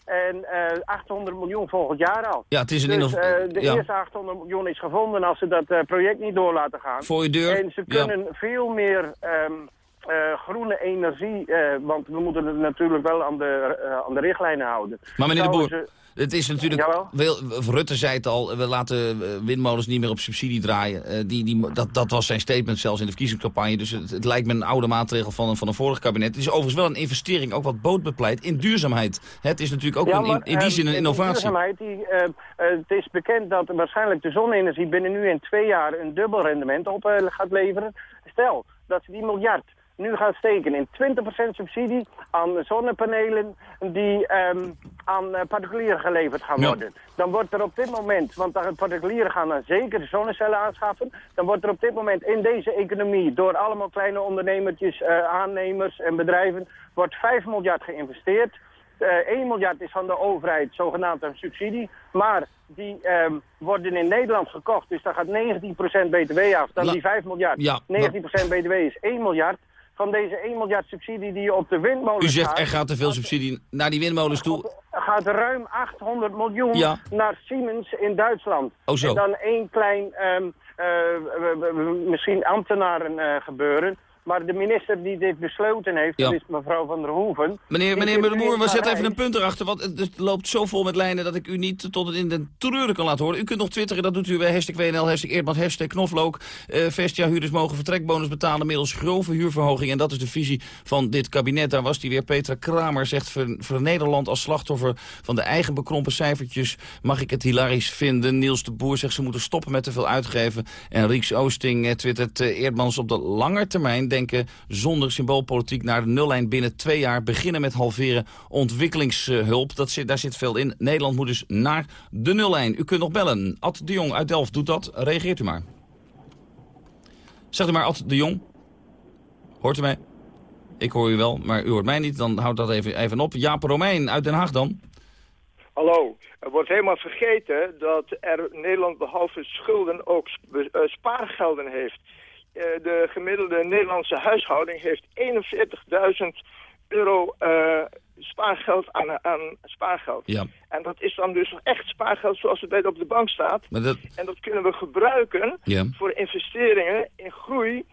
En eh 800 miljoen volgend jaar al. Ja, het is een dus eh, de ja. eerste 800 miljoen is gevonden als ze dat eh, project niet door laten gaan. Voor je deur, En ze ja. kunnen veel meer ehm, eh, groene energie, eh, want we moeten het natuurlijk wel aan de, eh, aan de richtlijnen houden. Maar meneer De Boer, ze- het is natuurlijk... Jawel. Rutte zei het al, we laten eh, windmolens niet meer op subsidie draaien. Eh, die, die, dat, dat was zijn statement zelfs in de verkiezingscampagne. Dus het, het lijkt me een oude maatregel van, een- van een vorig kabinet. Het is overigens wel een investering, ook wat Boot bepleit, in duurzaamheid. Het is natuurlijk ook Ja, een, in, in die zin een die innovatie. duurzaamheid, die, eh, eh, het is bekend dat waarschijnlijk de zonne-energie binnen nu en twee jaar een dubbel rendement op gaat leveren. Stel dat ze die miljard nu gaan steken in 20% subsidie aan zonnepanelen die ehm, aan eh, particulieren geleverd gaan Ja. worden. Dan wordt er op dit moment, want de particulieren gaan dan zeker zonnecellen aanschaffen, dan wordt er op dit moment in deze economie door allemaal kleine ondernemertjes, eh, aannemers en bedrijven, wordt 5 miljard geïnvesteerd. Eh 1 miljard is van de overheid zogenaamd een subsidie. Maar die ehm, worden in Nederland gekocht. Dus daar gaat 19% btw af. Dan La- die 5 miljard. Ja, 19% btw is 1 miljard. Van deze 1 miljard subsidie die je op de windmolens U zegt gaat, er gaat te veel subsidie naar die windmolens toe. gaat ruim 800 miljoen Ja. naar Siemens in Duitsland. Oh, zo. En dan één klein, w- w- misschien ambtenaren eh, gebeuren. Maar de minister die dit besloten heeft, Ja. dat is mevrouw van der Hoeven. Meneer, meneer we zetten even een punt erachter. Want het, het loopt zo vol met lijnen dat ik u niet tot in de treuren kan laten horen. U kunt nog twitteren, dat doet u bij hashtag WNL, hashtag Eerdmans, hashtag Knoflook. Eh Vestia huurders mogen vertrekbonus betalen middels grove huurverhoging. En dat is de visie van dit kabinet. Daar was die weer. Petra Kramer zegt voor, voor Nederland als slachtoffer van de eigen bekrompen cijfertjes mag ik het hilarisch vinden. Niels de Boer zegt ze moeten stoppen met te veel uitgeven. En Rieks Oosting eh, twittert eh, Eerdmans op de lange termijn denken zonder symboolpolitiek naar de nullijn binnen twee jaar. Beginnen met halveren ontwikkelingshulp. Dat zit, daar zit veel in. Nederland moet dus naar de nullijn. U kunt nog bellen. Ad de Jong uit Delft doet dat. Reageert u maar. Zegt u maar Ad de Jong. Hoort u mij? Ik hoor u wel, maar u hoort mij niet. Dan houdt dat even, even op. Jaap Romein uit Den Haag dan. Hallo. Er wordt helemaal vergeten dat er Nederland behalve schulden ook eh, spaargelden heeft. Eh, de gemiddelde Nederlandse huishouding heeft 41.000 euro eh, spaargeld aan, aan spaargeld. Ja. En dat is dan dus echt spaargeld zoals het bij op de bank staat. Maar dat, En dat kunnen we gebruiken Ja. voor investeringen in groei.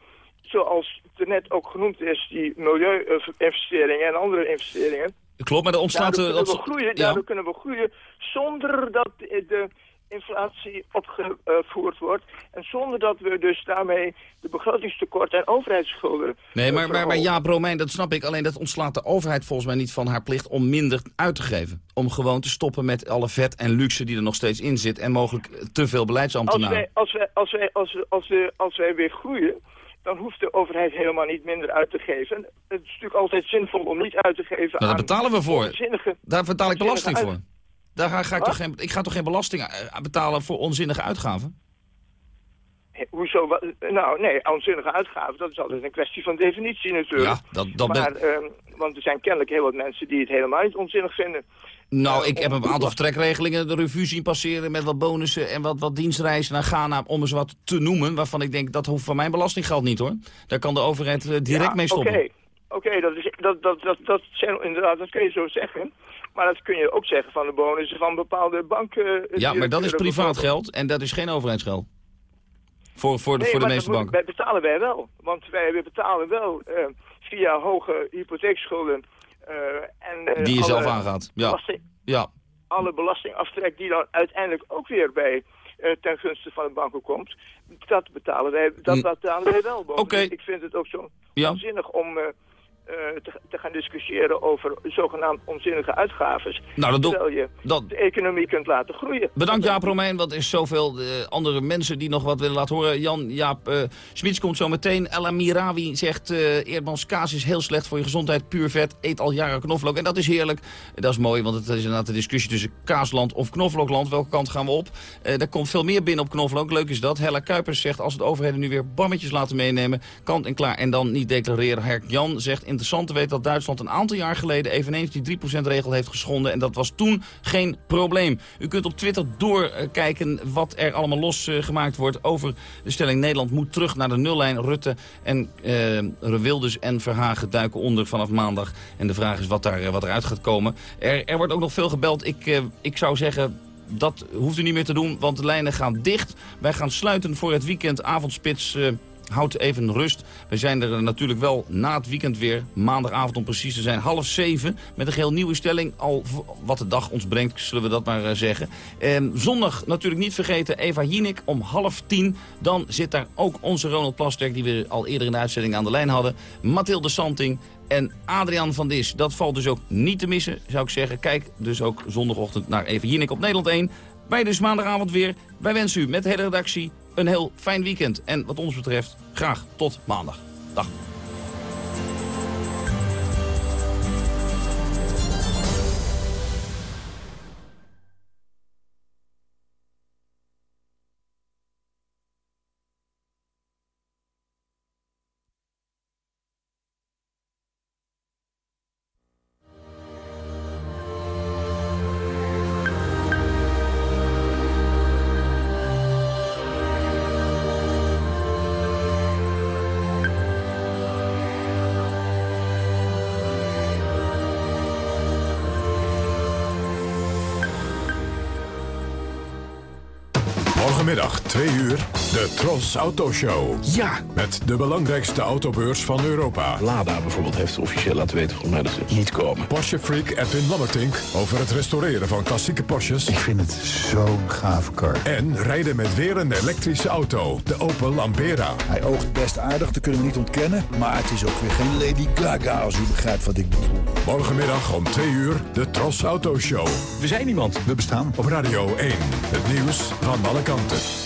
Zoals het er net ook genoemd is, die milieu-investeringen en andere investeringen. klopt, maar er ontstaat... Daardoor, eh, kunnen we groeien, ja. kunnen we groeien zonder dat de inflatie opgevoerd wordt. En zonder dat we dus daarmee de begrotingstekort en overheidsschulden... Nee, eh, maar, maar, maar. Jaap Romein, dat snap ik. Alleen dat ontslaat de overheid volgens mij niet van haar plicht om minder uit te geven. Om gewoon te stoppen met alle vet en luxe die er nog steeds in zit. En mogelijk te veel Als beleidsambtenaren. wij, als, wij, als, wij, als, we- als, we, als wij weer groeien, dan hoeft de overheid helemaal niet minder uit te geven. Het is natuurlijk altijd zinvol om niet uit te geven Nou, daar aan betalen we voor. Daar betaal ik belasting voor. Daar ga, ik, Wat? toch geen, ik ga toch geen belasting eh, betalen voor onzinnige uitgaven? uit- Hoezo? Nou, nee, onzinnige uitgaven, dat is altijd een kwestie van definitie natuurlijk. Ja, dat, dat maar, ben- ehm, want er zijn kennelijk heel wat mensen die het helemaal niet onzinnig vinden. Nou, ik heb een aantal vertrekregelingen de revue zien passeren... met wat bonussen en wat, wat dienstreizen naar Ghana, om eens wat te noemen... waarvan ik denk, dat hoeft van mijn belastinggeld niet, hoor. Daar kan de overheid eh, direct Ja, mee stoppen. Oké, Oké, dat, is, dat, dat, dat, dat, zijn, inderdaad, dat kun je zo zeggen. Maar dat kun je ook zeggen van de bonussen van bepaalde banken. Ja, maar dat is privaat geld en dat is geen overheidsgeld. Voor, voor de, Nee, voor de meeste banken. wij betalen wij wel. Want wij wij betalen wel eh, via hoge hypotheekschulden. eh, en, eh, Die je zelf aangaat. Ja. belasting- ja. alle belastingaftrek die dan uiteindelijk ook weer bij eh, ten gunste van de banken komt. Dat betalen wij, dat Mm. betalen wij wel. Ik vind het ook zo Ja. onzinnig om eh, eh, te, te gaan discussiëren over zogenaamd onzinnige uitgaves. Nou, dat doe- terwijl je dat- de economie kunt laten groeien. Bedankt Jaap Romein, want er is zoveel eh, andere mensen die nog wat willen laten horen. Jan Jaap uh, Smits komt zo meteen. Ella Mirawi zegt, eh Eerdmans kaas is heel slecht voor je gezondheid. Puur vet, eet al jaren knoflook. En dat is heerlijk. Dat is mooi, want het is inderdaad de discussie tussen kaasland of knoflookland. Welke kant gaan we op? Eh er komt veel meer binnen op knoflook. Leuk is dat. Hella Kuipers zegt, als de overheden nu weer bammetjes laten meenemen. Kant en klaar en dan niet declareren. Herk Jan zegt, interessant te weten dat Duitsland een aantal jaar geleden... eveneens die 3% regel heeft geschonden. En dat was toen geen probleem. U kunt op Twitter doorkijken wat er allemaal losgemaakt wordt... over de stelling Nederland moet terug naar de nullijn. Rutte en eh Wilders en Verhagen duiken onder vanaf maandag. En de vraag is wat, daar, wat eruit gaat komen. Er, er wordt ook nog veel gebeld. Ik, eh, ik zou zeggen... Dat hoeft u niet meer te doen, want de lijnen gaan dicht. Wij gaan sluiten voor het weekend. Avondspits uh, houdt even rust. We zijn er natuurlijk wel na het weekend weer. Maandagavond om precies te zijn. Half zeven. Met een geheel nieuwe stelling. Al wat de dag ons brengt, zullen we dat maar uh, zeggen. En zondag natuurlijk niet vergeten. Eva Jinek om half tien. Dan zit daar ook onze Ronald Plasterk. Die we al eerder in de uitzending aan de lijn hadden. Mathilde Santing. En Adriaan van Dis, dat valt dus ook niet te missen, zou ik zeggen. Kijk dus ook zondagochtend naar Even Jinek op Nederland 1. Wij dus maandagavond weer. Wij wensen u met de hele redactie een heel fijn weekend. En wat ons betreft, graag tot maandag. Dag. Morgenmiddag, 2 uur, de Tros Auto Show. Ja. Met de belangrijkste autobeurs van Europa. Lada bijvoorbeeld heeft officieel laten weten volgens mij dat ze niet komen. Porsche freak Edwin Lammertink over het restaureren van klassieke Porsches. Ik vind het zo'n gave kar. En rijden met weer een elektrische auto, de Opel Ampera. Hij oogt best aardig, dat kunnen we niet ontkennen. Maar het is ook weer geen Lady Gaga, als u begrijpt wat ik bedoel. Morgenmiddag om 2 uur, de Tros Auto Show. We zijn iemand. We bestaan. Op Radio 1, het nieuws van alle kanten.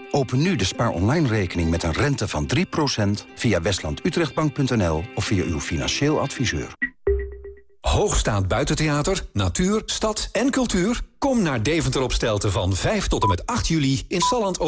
Open nu de Spaar Online rekening met een rente van 3% via westlandutrechtbank.nl of via uw financieel adviseur. Hoogstaand buitentheater, natuur, stad en cultuur? Kom naar Deventer op Stelten van 5 tot en met 8 juli in Salland